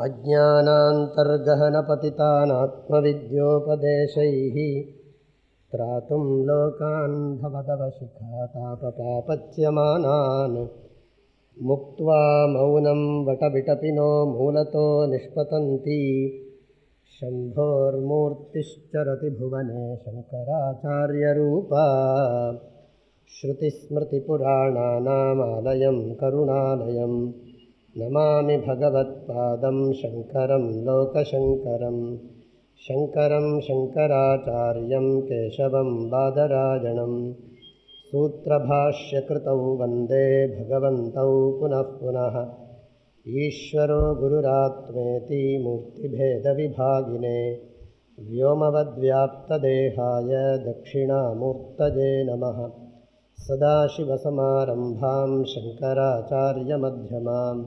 अज्ञानान्तर्गहनपतितानात्मविद्योपदेशैः त्रातुं लोकान् भवदवशिखातापपापच्यमानान् मुक्त्वा मौनं वटविटपिनो मूलतो निष्पतन्ति। शम्भोर्मूर्तिश्चरति भुवने शङ्कराचार्यरूपा। श्रुतिस्मृतिपुराणानामालयं करुणालयं नमामि भगवत्पादं शङ्करं लोकशङ्करं शङ्करं शङ्कराचार्यं केशवं बादरायणं सूत्रभाष्यकृतौ वन्दे भगवन्तौ पुनः पुनः। ईश्वरो गुरुरात्मेति मूर्तिभेदविभागिने व्योमवद्व्याप्तदेहाय दक्षिणामूर्तये नमः सदाशिवसमारम्भां शङ्कराचार्यमध्यमाम्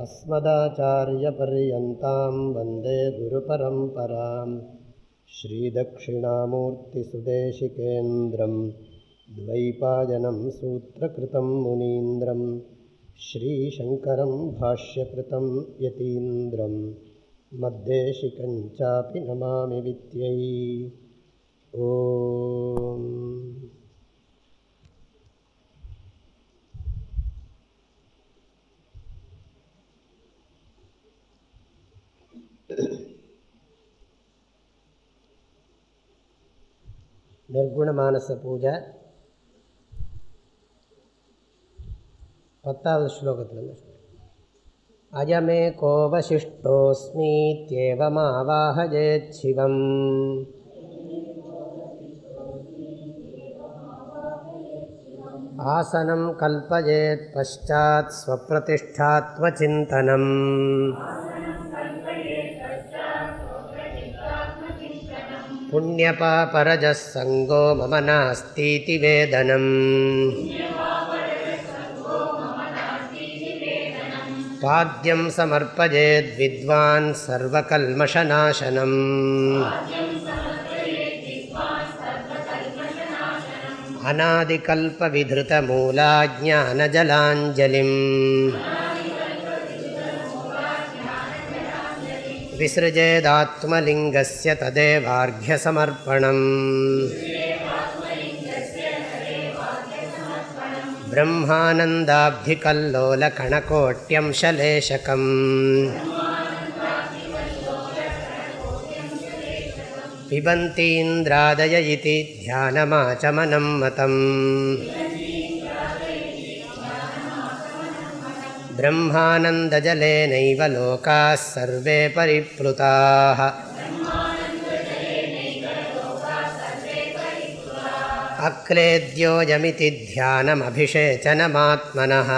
अस्मदाचार्यपर्यन्तां वन्दे गुरुपरम्परां श्रीदक्षिणामूर्तिसुदेशिकेन्द्रं द्वैपायनं सूत्रकृतं मुनीन्द्रं श्रीशङ्करं भाष्यकृतं यतीन्द्रं मद्देशिकञ्चापि नमामि विद्यै। ॐ நிர்குணமானச பூஜை. பத்தாவது ஸ்லோகத்தில் அயமே கோவசிஷ்டோஸ்மீத்யேவமாவாஹயேத் சிவம். ஆசனம் கல்பயேத் பஷாத் ஸ்வப்பிரதிஷ்டாத்மச்சிந்தனம் पुण्यपापरजः सङ्गो मम नास्तीति वेदनम् पाद्यं समर्पयेद्विद्वान् सर्वकल्मषनाशनम् अनादिकल्पविधृतमूलाज्ञानजलाञ्जलिम् विसृजेदात्मलिङ्गस्य तदेवार्घ्यसमर्पणम् ब्रह्मानन्दाब्धिकल्लोलकणकोट्यंशलेशकम् पिबन्तीन्द्रादय इति ध्यानमाचमनं मतम् ब्रह्मानन्दजलेनैव लोकाः सर्वे परिप्लुताः अक्लेद्योऽयमिति ध्यानमभिषेचनमात्मनः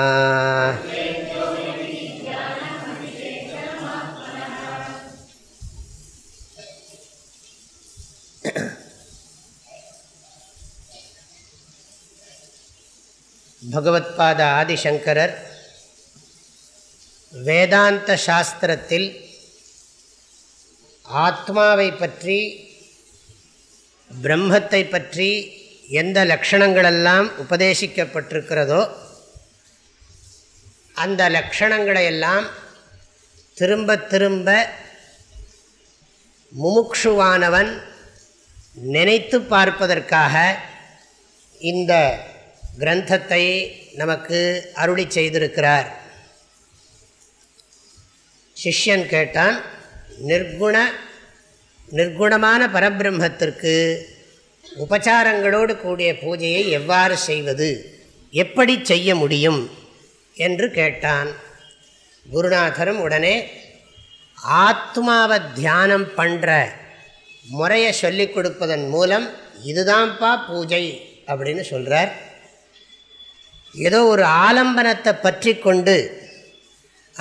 பகவத்பாத ஆதிசங்கரர் வேதாந்த சாஸ்திரத்தில் ஆத்மாவை பற்றி பிரம்மத்தை பற்றி எந்த லக்ஷணங்களெல்லாம் உபதேசிக்கப்பட்டிருக்கிறதோ அந்த லக்ஷணங்களையெல்லாம் திரும்ப திரும்ப முமுக்ஷுவானவன் நினைத்து பார்ப்பதற்காக இந்த கிரந்தத்தை நமக்கு அருளி செய்திருக்கிறார். சிஷ்யன் கேட்டான் நிர்குண நிர்குணமான பரபிரம்மத்திற்கு உபச்சாரங்களோடு கூடிய பூஜையை எவ்வாறு செய்வது? எப்படி செய்ய முடியும்? என்று கேட்டான். குருநாதரும் உடனே ஆத்மாவை தியானம் பண்ணுற முறையை சொல்லிக் கொடுப்பதன் மூலம் இதுதான்ப்பா பூஜை அப்படின்னு சொல்கிறார் ஏதோ ஒரு ஆலம்பனத்தை பற்றி கொண்டு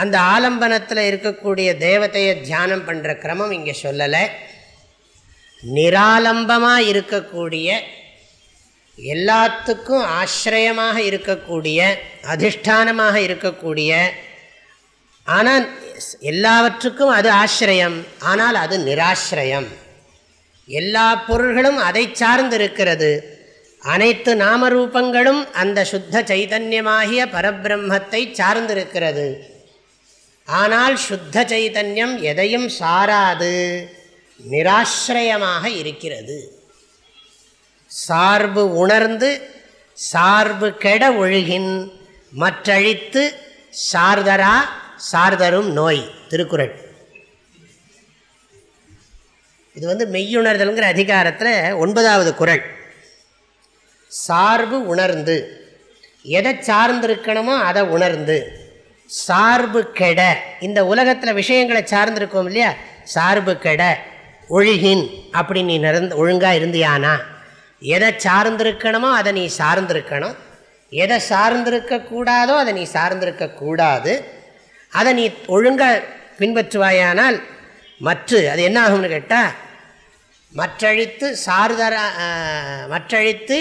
அந்த ஆலம்பனத்தில் இருக்கக்கூடிய தேவதையை தியானம் பண்ணுற கிரமம் இங்கே சொல்லலை. நிராலம்பமாக இருக்கக்கூடிய எல்லாத்துக்கும் ஆசிரியமாக இருக்கக்கூடிய அதிஷ்டானமாக இருக்கக்கூடிய ஆனால் எல்லாவற்றுக்கும் அது ஆசிரியம் ஆனால் அது நிராசிரயம். எல்லா பொருள்களும் அதை சார்ந்து இருக்கிறது அனைத்து நாமரூபங்களும் அந்த சுத்த சைதன்யமாகிய பரபிரம்மத்தை சார்ந்திருக்கிறது. ஆனால் சுத்த சைதன்யம் எதையும் சாராது நிராசிரயமாக இருக்கிறது. சார்பு உணர்ந்து சார்பு கெட ஒழுகின் மற்றழித்து சார்தரா சார்தரும் நோய். திருக்குறள். இது வந்து மெய்யுணர்தல்ங்கிற அதிகாரத்தில் ஒன்பதாவது குரல் சார்பு உணர்ந்து. எதை சார்ந்திருக்கணுமோ அதை உணர்ந்து. சார்பு கெட. இந்த உலகத்தில் விஷயங்களை சார்ந்திருக்கோம் இல்லையா? சார்பு கெட. ஒழுகின் அப்படி நீ நிறந்து ஒழுங்காக இருந்தியானா? எதை சார்ந்திருக்கணுமோ அதை நீ சார்ந்திருக்கணும். எதை சார்ந்திருக்கக்கூடாதோ அதை நீ சார்ந்திருக்கக்கூடாது அதை நீ ஒழுங்காக பின்பற்றுவாயானால் மற்ற அது என்ன ஆகும்னு கேட்டால் மற்றழித்து சார்தரா மற்றழித்து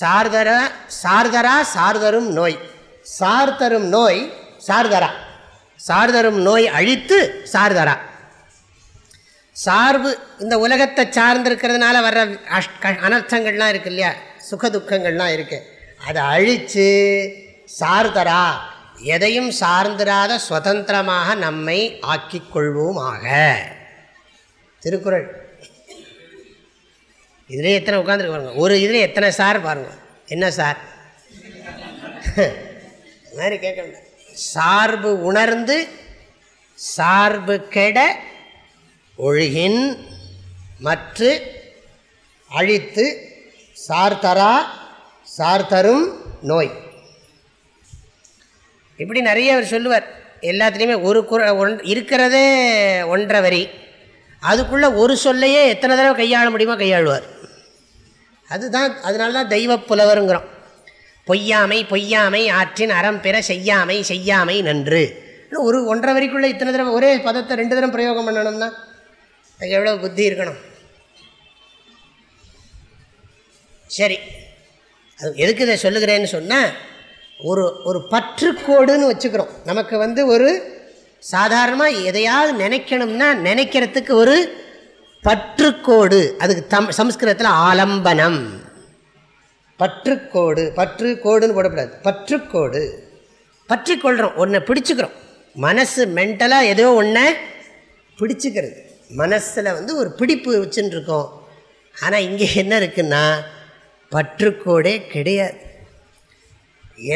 சார்தரா சார்தரா சார்தரும் நோய். சார்தரும் நோய் சார்தரா. சார்தரும் நோய் அழித்து சார்தரா. சார்பு இந்த உலகத்தை சார்ந்திருக்கிறதுனால வர்ற அஷ் அனர்த்தங்கள்லாம் இருக்கு இல்லையா? சுக துக்கங்கள்லாம் அதை அழித்து சார்தரா. எதையும் சார்ந்திராத சுதந்திரமாக நம்மை ஆக்கிக் கொள்வோமாக திருக்குறள். இதிலே எத்தனை உட்காந்துருக்கு பாருங்க. ஒரு இதில் எத்தனை சார் பாருங்க. என்ன சார்? மாதிரி கேட்கணும். சார்பு உணர்ந்து சார்பு கெட ஒழுகின் மற்ற அழித்து சார்தரா சார்தரும் நோய். இப்படி நிறைய அவர் சொல்லுவார். எல்லாத்துலேயுமே ஒரு குர ஒன் இருக்கிறதே ஒன்றரை வரி. அதுக்குள்ளே ஒரு சொல்லையே எத்தனை தடவை கையாள முடியுமோ கையாளுவார். அதுதான் அதனால தான் தெய்வ புலவருங்கிறோம். பொய்யாமை பொய்யாமை ஆற்றின் அறம் பெற செய்யாமை செய்யாமை நன்று. ஒரு ஒன்றரை வரைக்குள்ளே இத்தனை தடவை ஒரே பதத்தை ரெண்டு தரம் பிரயோகம் பண்ணணும்னா அதுக்கு எவ்வளோ புத்தி இருக்கணும்? சரி. அது எதுக்கு இதை சொல்லுகிறேன்னு சொன்னால் ஒரு ஒரு பற்றுக்கோடுன்னு வச்சுக்கிறோம். நமக்கு வந்து ஒரு சாதாரணமாக எதையாவது நினைக்கணும்னா நினைக்கிறதுக்கு ஒரு பற்றுக்கோடு. அதுக்கு தம் சம்ஸ்கிருதத்தில் ஆலம்பனம். பற்றுக்கோடு பற்று கோடுன்னு போடக்கூடாது. பற்றுக்கோடு. பற்றி கொள்கிறோம் ஒன்றை பிடிச்சிக்கிறோம். மனசு மென்டலாக ஏதோ ஒன்றை பிடிச்சிக்கிறது. மனசில் வந்து ஒரு பிடிப்பு வச்சுன்னு இருக்கோம் ஆனால் இங்கே என்ன இருக்குன்னா பற்றுக்கோடே கிடையாது.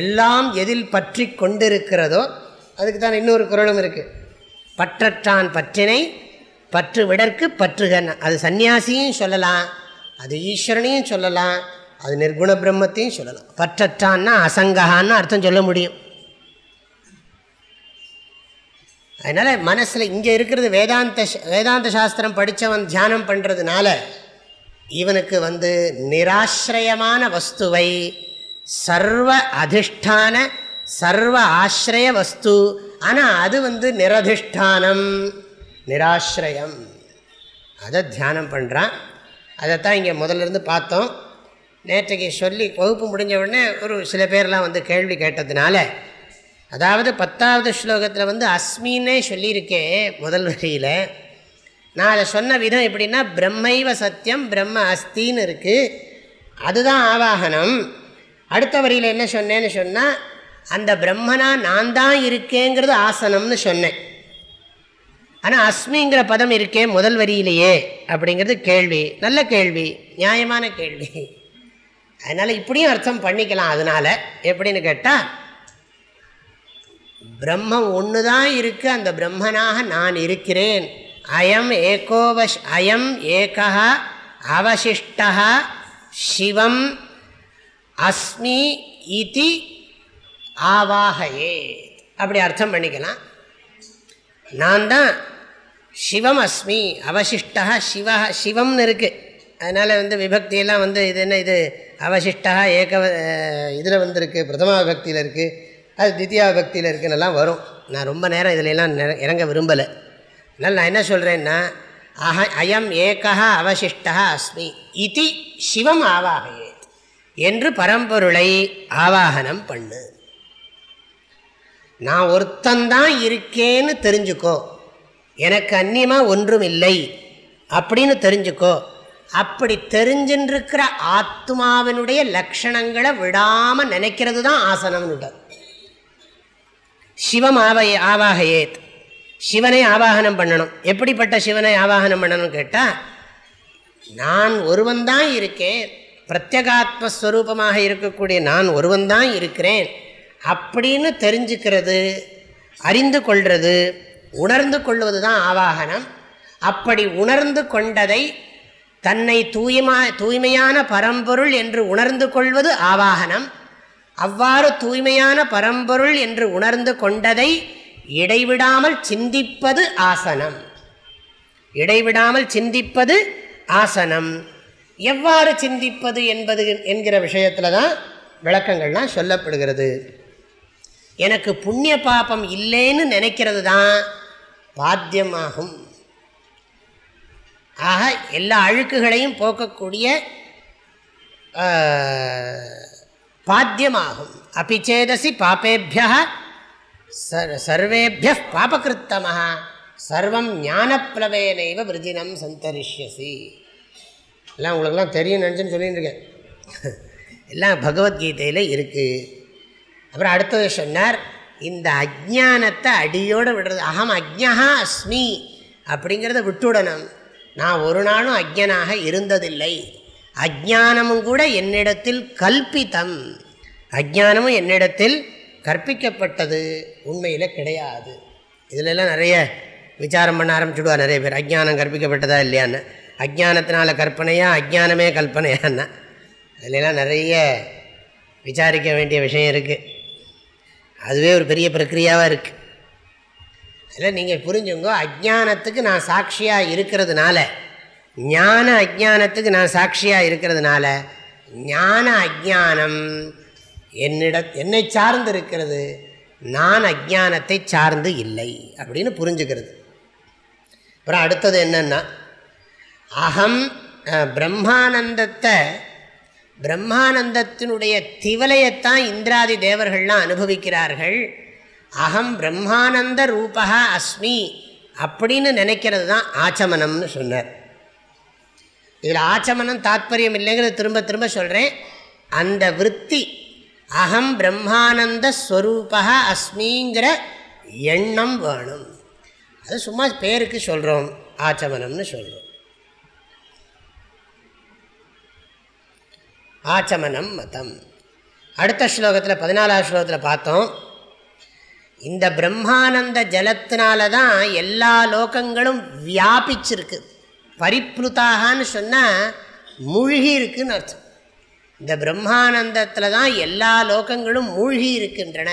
எல்லாம் எதில் பற்றி கொண்டிருக்கிறதோ அதுக்கு தான் இன்னொரு குரலும் இருக்குது பற்றற்றான் பற்றினை பற்று விடற்கு பற்றுகன். அது சன்னியாசியும் சொல்லலாம் அது ஈஸ்வரனையும் சொல்லலாம் அது நிர்குண பிரம்மத்தையும் சொல்லலாம். பற்றற்றான்னா அசங்ககான்னு அர்த்தம் சொல்ல முடியும். அதனால் மனசில் இங்கே இருக்கிறது வேதாந்த வேதாந்த சாஸ்திரம் படித்தவன் தியானம் பண்ணுறதுனால இவனுக்கு வந்து நிராசிரயமான வஸ்துவை சர்வ அதிஷ்டான சர்வ ஆசிரிய வஸ்து. ஆனால் அது வந்து நிரதிஷ்டானம் நிராசிரயம். அதை தியானம் பண்ணுறான் அதைத்தான் இங்கே முதல்ல இருந்து பார்த்தோம். நேற்றைக்கு சொல்லி வகுப்பு முடிஞ்ச உடனே ஒரு சில பேர்லாம் வந்து கேள்வி கேட்டதுனால அதாவது பத்தாவது ஸ்லோகத்தில் வந்து அஸ்மின்னே சொல்லியிருக்கேன் முதல் வரியில். நான் அதை சொன்ன விதம் எப்படின்னா பிரம்மைவ சத்தியம் பிரம்ம அஸ்தின்னு இருக்குது அதுதான் ஆவாகனம். அடுத்த வரியில் என்ன சொன்னேன்னு சொன்னால் அந்த பிரம்மனா நான் தான் இருக்கேங்கிறது ஆசனம்னு சொன்னேன். ஆனால் அஸ்மிங்கிற பதம் இருக்கே முதல் வரியிலேயே அப்படிங்கிறது கேள்வி. நல்ல கேள்வி. நியாயமான கேள்வி. அதனால் இப்படியும் அர்த்தம் பண்ணிக்கலாம். அதனால் எப்படின்னு கேட்டால் பிரம்மம் ஒன்று தான் இருக்குது அந்த பிரம்மனாக நான் இருக்கிறேன். அயம் ஏகோவஷ் அயம் ஏகா அவசிஷ்டா சிவம் அஸ்மி இதி ஆவாகையே. அப்படி அர்த்தம் பண்ணிக்கலாம். நான் தான் சிவம் அஸ்மி அவசிஷ்டா சிவ சிவம்னு இருக்குது அதனால் வந்து விபக்தியெல்லாம் வந்து இது என்ன இது அவசிஷ்டா ஏக இதில் வந்திருக்கு பிரதமா விபக்தியில் இருக்குது அது தித்தியா விபக்தியில் இருக்குன்னெல்லாம் வரும். நான் ரொம்ப நேரம் இதிலெல்லாம் இறங்க விரும்பலை. அதனால் நான் என்ன சொல்கிறேன்னா அஹ அயம் ஏகா அவசிஷ்டா அஸ்மி இது சிவம் ஆவாகையே என்று பரம்பொருளை ஆவாகனம் பண்ணு. நான் ஒருத்தந்தான் இருக்கேன்னு தெரிஞ்சுக்கோ எனக்கு அந்நியமாக ஒன்றும் இல்லை அப்படின்னு தெரிஞ்சுக்கோ அப்படி தெரிஞ்சுருக்கிற ஆத்மாவினுடைய லக்ஷணங்களை விடாமல் நினைக்கிறது தான் ஆசனம்னுட்டார் சிவம் ஆவைய ஆவாகையேத். சிவனை ஆவாகனம் பண்ணணும். எப்படிப்பட்ட சிவனை ஆவாகனம் பண்ணணும்னு கேட்டால் நான் ஒருவன் தான் இருக்கேன் பிரத்யகாத்மஸ்வரூபமாக இருக்கக்கூடிய நான் ஒருவன் தான் இருக்கிறேன் அப்படின்னு தெரிஞ்சுக்கிறது அறிந்து கொள்வது உணர்ந்து கொள்வது தான் ஆவாகனம். அப்படி உணர்ந்து கொண்டதை தன்னை தூய்மா தூய்மையான பரம்பொருள் என்று உணர்ந்து கொள்வது ஆவாகனம். அவ்வாறு தூய்மையான பரம்பொருள் என்று உணர்ந்து கொண்டதை இடைவிடாமல் சிந்திப்பது ஆசனம். இடைவிடாமல் சிந்திப்பது ஆசனம். எவ்வாறு சிந்திப்பது என்பது என்கிற விஷயத்தில் தான் விளக்கங்கள்லாம் சொல்லப்படுகிறது. எனக்கு புண்ணிய பாபம் இல்லைன்னு நினைக்கிறது தான் பாத்தியமாகும். ஆக எல்லா அழுக்குகளையும் போக்கக்கூடிய பாத்தியமாகும். அபிச்சேதசி பாப்பேபியா சர்வேபிய பாபகிருத்தமாக சர்வம் ஞானப்பிளவேனைவ விருதினம் சந்தரிஷ்யசி. எல்லாம் உங்களுக்கெல்லாம் தெரியும் நினச்சுன்னு சொல்லிட்டு இருக்கேன். எல்லாம் பகவத்கீதையில் இருக்குது அப்புறம் அடுத்தது சொன்னார் இந்த அஜானத்தை அடியோடு விடுறது அகம் அஜ்ஞா அஸ்மி அப்படிங்கிறத விட்டுடணும். நான் ஒரு நாளும் அஜ்ஞனாக இருந்ததில்லை. அஜானமும் கூட என்னிடத்தில் கல்பித்தம். அஜானமும் என்னிடத்தில் கற்பிக்கப்பட்டது. உண்மையில் கிடையாது. இதிலெல்லாம் நிறைய விசாரம் பண்ண ஆரம்பிச்சுடுவா நிறைய பேர். அஜ்ஞானம் கற்பிக்கப்பட்டதா இல்லையான்னு. அஜானத்தினால கற்பனையா அஜ்ஞானமே கல்பனையான்னா. அதிலெல்லாம் நிறைய விசாரிக்க வேண்டிய விஷயம் இருக்குது அதுவே ஒரு பெரிய பிரக்ரியாவாக இருக்குது அதில் நீங்கள் புரிஞ்சுங்க அஜானத்துக்கு நான் சாட்சியாக இருக்கிறதுனால ஞான அஜானத்துக்கு நான் சாட்சியாக இருக்கிறதுனால ஞான அஜானம் என்னிட என்னை சார்ந்து இருக்கிறது நான் அஜானத்தை சார்ந்து இல்லை அப்படின்னு புரிஞ்சுக்கிறது. அப்புறம் அடுத்தது என்னென்னா அகம் பிரம்மானந்தத்தை பிரம்மானந்தத்தினுடைய திவலையத்தான் இந்திராதி தேவர்கள்லாம் அனுபவிக்கிறார்கள். அகம் பிரம்மானந்த ரூபா அஸ்மி அப்படின்னு நினைக்கிறது தான் ஆச்சமனம்னு சொன்னார். இதில் ஆச்சமனம் தாத்பரியம் இல்லைங்கிறது திரும்ப திரும்ப சொல்கிறேன் அந்த விற்பி அகம் பிரம்மானந்த ஸ்வரூபா அஸ்மிங்கிற எண்ணம் வேணும். அது சும்மா பேருக்கு சொல்கிறோம் ஆச்சமனம்னு சொல்கிறோம் ஆச்சமனம் மதம். அடுத்த ஸ்லோகத்தில் பதினாலாவது ஸ்லோகத்தில் பார்த்தோம். இந்த பிரம்மானந்த ஜலத்தினால தான் எல்லா லோகங்களும் வியாபிச்சிருக்கு. பரிப்ளுதாகான்னு சொன்னால் மூழ்கி இருக்குன்னு அர்த்தம். இந்த பிரம்மானந்தத்தில் தான் எல்லா லோகங்களும் மூழ்கி இருக்கின்றன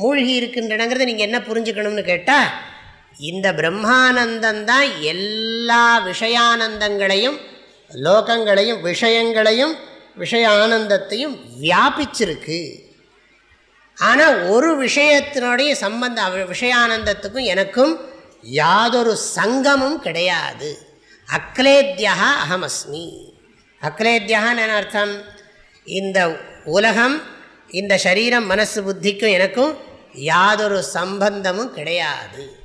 மூழ்கி இருக்கின்றனங்கிறத நீங்கள் என்ன புரிஞ்சுக்கணும்னு கேட்டால் இந்த பிரம்மானந்தந்தான் எல்லா விஷயானந்தங்களையும் லோகங்களையும் விஷயங்களையும் விஷய ஆனந்தத்தையும் வியாபிச்சிருக்கு. ஆனால் ஒரு விஷயத்தினுடைய சம்பந்த விஷயானந்தத்துக்கும் எனக்கும் யாதொரு சங்கமும் கிடையாது. அக்லேத்யா அகமஸ்மி அக்லேத்யான்னு அர்த்தம்? இந்த உலகம் இந்த சரீரம் மனசு புத்திக்கும் எனக்கும் யாதொரு சம்பந்தமும் கிடையாது.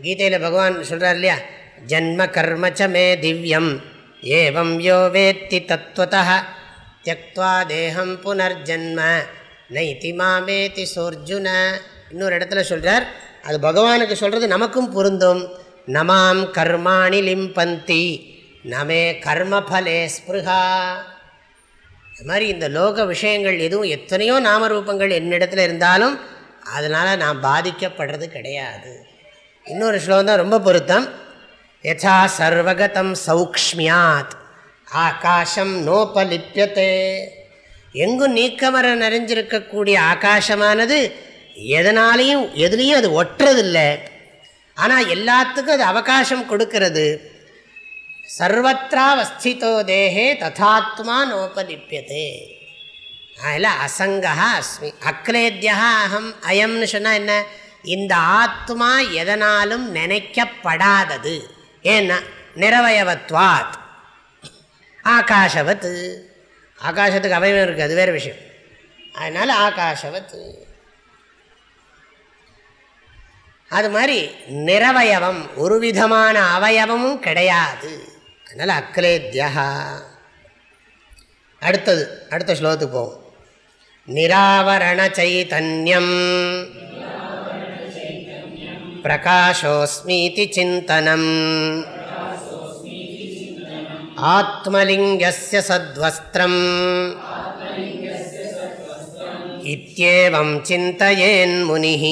கீதையில் பகவான் சொல்கிறார் இல்லையா? ஜன்ம கர்மச்ச மே திவ்யம் ஏவம் யோ வேத்தி தத்துவத தியக்வா தேகம் புனர்ஜன்ம நைத்தி மாமேதி சோர்ஜுன இன்னொரு இடத்துல சொல்கிறார் அது பகவானுக்கு சொல்கிறது நமக்கும் பொருந்தும். நமாம் கர்மாணி லிம்பந்தி நமே கர்மஃபலே ஸ்பிருகா. இது மாதிரி இந்த லோக விஷயங்கள் எதுவும் எத்தனையோ நாமரூபங்கள் என்னிடத்தில் இருந்தாலும் அதனால் நான் பாதிக்கப்படுறது கிடையாது. இன்னொரு ஸ்லோகம் தான் ரொம்ப பொருத்தம். யசா சர்வகதம் சௌக்ஷ்மியாத். ஆகாஷம் நோபலிப்பியத்தே எங்கும் நீக்கமர நிறைஞ்சிருக்கக்கூடிய ஆகாசமானது எதனாலையும் எதுலேயும் அது ஒட்டுறதில்லை ஆனால் எல்லாத்துக்கும் அது அவகாசம் கொடுக்கறது. சர்வத்திராவஸ்திதோ தேகே ததாத்மா நோபலிப்பியதே அதில் அசங்கா அஸ்மி அக்லேத்யா அகம் அயம்னு சொன்னால் என்ன? இந்த ஆத்மா எதனாலும் நினைக்கப்படாதது. ஏன்னா நிறவயவத்வாத் ஆகாஷவத்து ஆகாசத்துக்கு அவயவம் இருக்குது அது வேறு விஷயம். அதனால் ஆகாஷவத்து அது மாதிரி நிறவயவம் ஒரு விதமான அவயவமும் கிடையாது. அதனால் அக்லேத்யா அடுத்தது அடுத்த ஸ்லோகத்துக்கு போவோம். நிராவரண சைதன்யம். பிரகாஷோஸ்மீதி சிந்தனம். ஆத்மலிங்கஸ்ய சத்வஸ்திரம் இत्येवं चिन्तयेन्मुनिः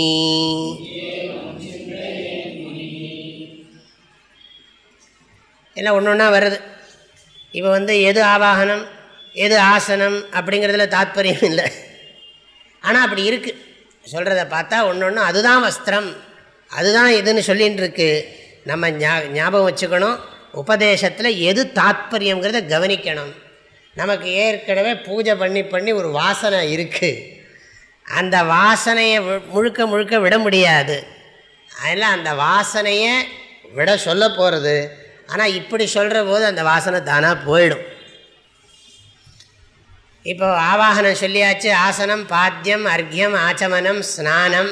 எல்லாம் ஒன்று ஒன்றா வருது இப்போ வந்து எது ஆவாகனம் எது ஆசனம் அப்படிங்கிறதுல தாத்பரியம் இல்லை. ஆனால் அப்படி இருக்குது சொல்கிறத பார்த்தா ஒன்று ஒன்று அதுதான் வஸ்திரம் அதுதான் இதுன்னு சொல்லின்னு இருக்கு நம்ம ஞாபகம் வச்சுக்கணும். உபதேசத்தில் எது தாத்பரியங்கிறத கவனிக்கணும். நமக்கு ஏற்கனவே பூஜை பண்ணி பண்ணி ஒரு வாசனை இருக்குது அந்த வாசனையை முழுக்க முழுக்க விட முடியாது. அதில் அந்த வாசனையை விட சொல்ல போகிறது ஆனால் இப்படி சொல்கிற போது அந்த வாசனை தானாக போயிடும். இப்போ ஆவாகனம் சொல்லியாச்சு ஆசனம் பாத்தியம் அர்க்கியம் ஆச்சமனம் ஸ்நானம்.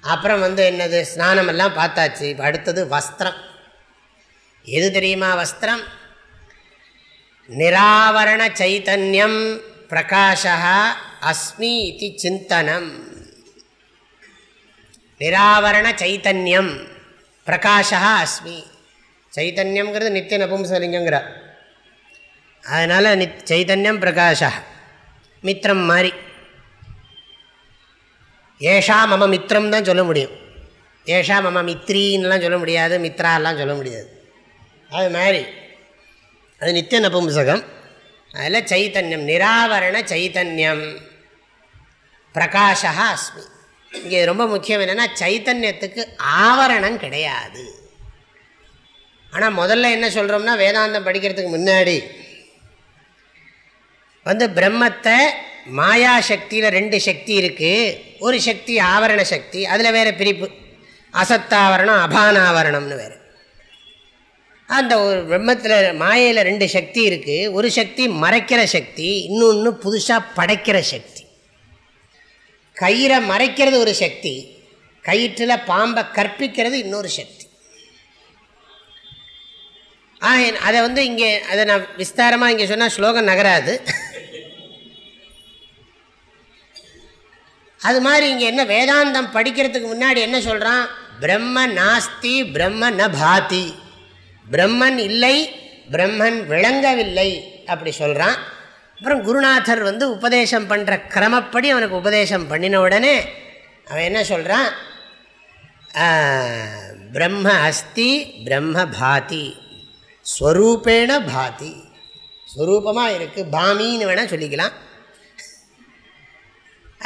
அப்புறம் வந்து என்னது? ஸ்நானமெல்லாம் பார்த்தாச்சு. இப்போ அடுத்தது வஸ்திரம். எது தெரியுமா வஸ்திரம்? நிராவரண சைத்தன்யம் பிரகாஷா அஸ்மி இது சிந்தனம். நிராவரண சைத்தன்யம் பிரகாஷா அஸ்மி. சைத்தன்யங்கிறது நித்திய நபும்சலிங்கங்கிற அதனால் நித் சைத்தன்யம் பிரகாஷா மித்திரம் மாதிரி. ஏஷா மம மித்திரம் தான் சொல்ல முடியும். ஏஷா மம மித்ரின்லாம் சொல்ல முடியாது மித்ராலாம் சொல்ல முடியாது. அது மாதிரி. அது நித்திய நபும்சகம். அதில் சைத்தன்யம் நிராவரண சைத்தன்யம். பிரகாஷா அஸ்மி. இங்கே ரொம்ப முக்கியம் என்னென்னா சைத்தன்யத்துக்கு ஆவரணம் கிடையாது. ஆனால் முதல்ல என்ன சொல்கிறோம்னா வேதாந்தம் படிக்கிறதுக்கு முன்னாடி வந்து பிரம்மத்தை மாயா சக்தியில் ரெண்டு சக்தி இருக்குது ஒரு சக்தி ஆவரண சக்தி அதில் வேறு பிரிப்பு. அசத்தாவரணம் அபானாவரணம்னு வேறு. அந்த ஒரு பிரம்மத்தில் மாயையில் ரெண்டு சக்தி இருக்குது ஒரு சக்தி மறைக்கிற சக்தி இன்னொன்று புதுசாக படைக்கிற சக்தி. கயிறை மறைக்கிறது ஒரு சக்தி கயிற்றில் பாம்பை கற்பிக்கிறது இன்னொரு சக்தி. ஆ அதை வந்து இங்கே அதை நான் விஸ்தாரமாக இங்கே சொன்னால் ஸ்லோகம் நகராது. அது மாதிரி இங்கே என்ன வேதாந்தம் படிக்கிறதுக்கு முன்னாடி என்ன சொல்கிறான் பிரம்ம நாஸ்தி பிரம்ம ந பாதி பிரம்மன் இல்லை பிரம்மன் விளங்கவில்லை அப்படி சொல்கிறான் அப்புறம் குருநாதர் வந்து உபதேசம் பண்ணுற கிரமப்படி அவனுக்கு உபதேசம் பண்ணின உடனே அவன் என்ன சொல்கிறான் பிரம்ம அஸ்தி பிரம்ம பாதி ஸ்வரூபேண பாதி. ஸ்வரூபமாக இருக்குது பாமின்னு வேணால் சொல்லிக்கலாம்.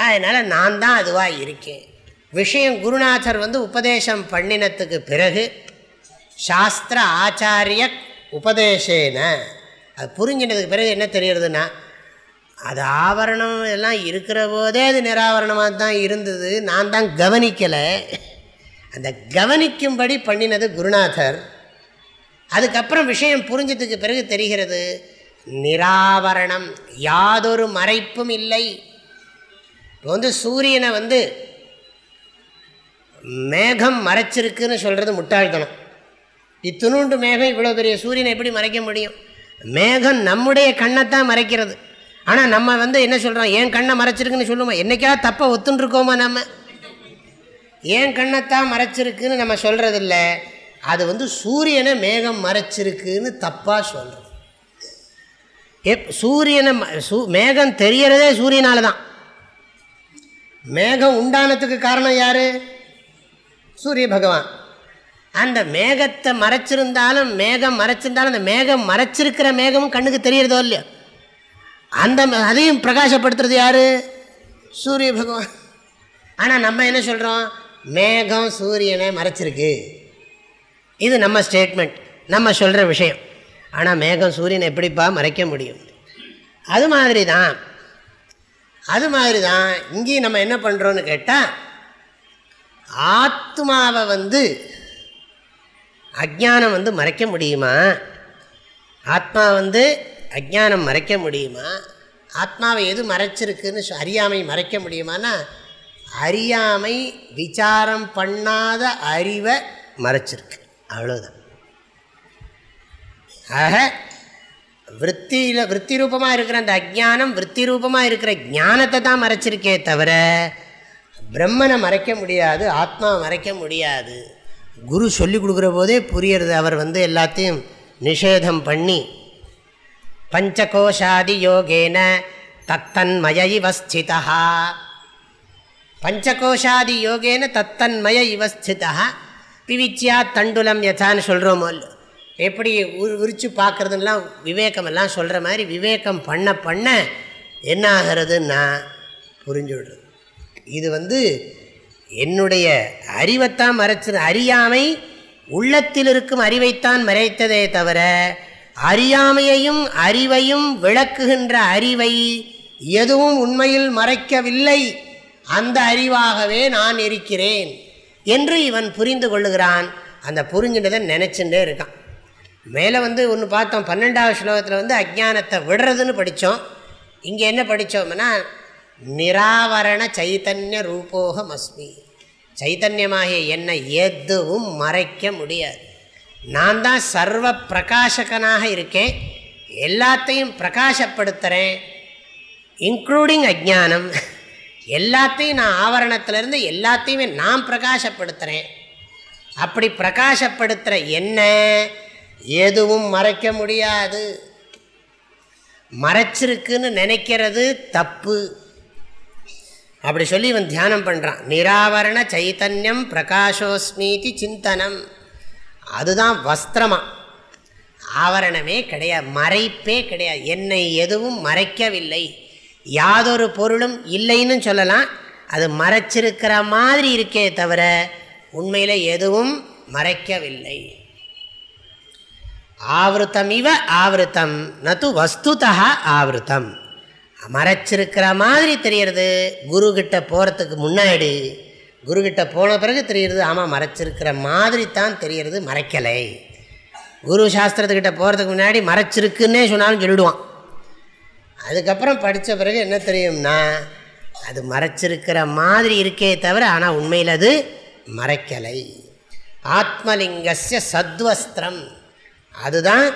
அதனால் நான் தான் அதுவாக இருக்கேன். விஷயம் குருநாதர் வந்து உபதேசம் பண்ணினத்துக்கு பிறகு சாஸ்திர ஆச்சாரிய உபதேசேன. அது புரிஞ்சினதுக்கு பிறகு என்ன தெரியறதுன்னா அது ஆவரணம் எல்லாம் இருக்கிற போதே அது நிராவரணமாக தான் இருந்தது. நான் தான் கவனிக்கலை. அந்த கவனிக்கும்படி பண்ணினது குருநாதர். அதுக்கப்புறம் விஷயம் புரிஞ்சதுக்கு பிறகு தெரிகிறது நிராவரணம் யாதொரு மறைப்பும் இல்லை. இப்போ வந்து சூரியனை வந்து மேகம் மறைச்சிருக்குன்னு சொல்கிறது முட்டாள்தனம். இத்துணுண்டு மேகம் இவ்வளோ பெரிய சூரியனை எப்படி மறைக்க முடியும்? மேகம் நம்முடைய கண்ணைத்தான் மறைக்கிறது. ஆனால் நம்ம வந்து என்ன சொல்கிறோம் ஏன் கண்ணை மறைச்சிருக்குன்னு சொல்லுவோம் என்றைக்காவது தப்பை ஒத்துன்ருக்கோமா நம்ம? ஏன் கண்ணைத்தான் மறைச்சிருக்குன்னு நம்ம சொல்கிறதில்ல அது வந்து சூரியனை மேகம் மறைச்சிருக்குன்னு தப்பாக சொல்கிறோம் எப் சூரியனை சூ மேகம் தெரிகிறதே சூரியனால தான் மேகம் உண்டானத்துக்கு காரணம் யார்? சூரிய பகவான். அந்த மேகத்தை மறைச்சிருந்தாலும் மேகம் மறைச்சிருந்தாலும் அந்த மேகம் மறைச்சிருக்கிற மேகமும் கண்ணுக்கு தெரியறதோ இல்லையோ? அந்த அதையும் பிரகாசப்படுத்துறது யார்? சூரிய பகவான். ஆனால் நம்ம என்ன சொல்கிறோம் மேகம் சூரியனை மறைச்சிருக்கு. இது நம்ம ஸ்டேட்மெண்ட் நம்ம சொல்கிற விஷயம். ஆனால் மேகம் சூரியனை எப்படிப்பா மறைக்க முடியும்? அது மாதிரி தான் அது மாதிரி தான் இங்கேயும் நம்ம என்ன பண்ணுறோன்னு கேட்டால் ஆத்மாவை வந்து அஜானம் வந்து மறைக்க முடியுமா? ஆத்மா வந்து அஜானம் மறைக்க முடியுமா? ஆத்மாவை எது மறைச்சிருக்குன்னு அறியாமை மறைக்க முடியுமானா அறியாமை விசாரம் பண்ணாத அறிவை மறைச்சிருக்கு. அவ்வளோதான் ஆக விற்த்தியில் விற்பி ரூபமாக இருக்கிற அந்த அஜானம் விற்பி ரூபமாக இருக்கிற ஞானத்தை தான் மறைச்சிருக்கே தவிர பிரம்மனை மறைக்க முடியாது ஆத்மாவை மறைக்க முடியாது. குரு சொல்லி கொடுக்குற போதே புரியறது. அவர் வந்து எல்லாத்தையும் நிஷேதம் பண்ணி பஞ்சகோஷாதி யோகேன தத்தன்மய இவஸ்திதா பஞ்சகோஷாதி யோகேன தத்தன்மய இவஸ்திதா பிவிச்சியா தண்டுலம் யதான்னு சொல்கிறோமோ எப்படி உரிச்சு விரித்து பார்க்குறதுலாம் விவேகமெல்லாம் சொல்கிற மாதிரி விவேகம் பண்ண பண்ண என்ன ஆகிறதுன்னா புரிஞ்சுவிடுறது இது வந்து என்னுடைய அறிவைத்தான் மறைச்சது. அறியாமை உள்ளத்தில் இருக்கும் அறிவைத்தான் மறைத்ததே தவிர அறியாமையையும் அறிவையும் விளக்குகின்ற அறிவை எதுவும் உண்மையில் மறைக்கவில்லை. அந்த அறிவாகவே நான் இருக்கிறேன் என்று இவன் புரிந்து கொள்ளுகிறான். அந்த புரிஞ்சுட்டதை நினச்சுட்டே இருக்கான். மேலே வந்து ஒன்று பார்த்தோம். பன்னெண்டாவது ஸ்லோகத்தில் வந்து அஜானத்தை விடுறதுன்னு படித்தோம் இங்கே என்ன படித்தோம்னா நிராவரண சைத்தன்ய ரூபோகம் அஸ்மி சைத்தன்யமாகிய என்னை எதுவும் மறைக்க முடியாது. நான் தான் சர்வ பிரகாசகனாக இருக்கேன். எல்லாத்தையும் பிரகாசப்படுத்துகிறேன் இன்க்ளூடிங் அஜானம் எல்லாத்தையும் நான் ஆவரணத்திலேருந்து எல்லாத்தையுமே நான் பிரகாசப்படுத்துகிறேன் அப்படி பிரகாசப்படுத்துகிற என்ன? எதுவும் மறைக்க முடியாது. மறைச்சிருக்குன்னு நினைக்கிறது தப்பு. அப்படி சொல்லி இவன் தியானம் பண்ணுறான் நிராவரண சைத்தன்யம் பிரகாஷோஸ்மீதி சிந்தனம். அதுதான் வஸ்திரமா. ஆவரணமே கிடையாது மறைப்பே கிடையாது. என்னை எதுவும் மறைக்கவில்லை. யாதொரு பொருளும் இல்லைன்னு சொல்லலாம். அது மறைச்சிருக்கிற மாதிரி இருக்கே தவிர உண்மையில் எதுவும் மறைக்கவில்லை. ஆவருத்தம் இவ ஆவருத்தம் நத்து வஸ்துதா ஆவருத்தம். மறைச்சிருக்கிற மாதிரி தெரியறது. குருக்கிட்ட போகிறதுக்கு முன்னாடி குருக்கிட்ட போன பிறகு தெரிகிறது ஆமாம் மறைச்சிருக்கிற மாதிரி தான் தெரியறது மறைக்கலை. குரு சாஸ்திரத்துக்கிட்ட போகிறதுக்கு முன்னாடி மறைச்சிருக்குன்னே சொன்னாலும் சொல்லிடுவான். அதுக்கப்புறம் படித்த பிறகு என்ன தெரியும்னா அது மறைச்சிருக்கிற மாதிரி இருக்கே தவிர ஆனால் உண்மையில் அது மறைக்கலை. ஆத்மலிங்கசிய சத்வஸ்திரம். அதுதான்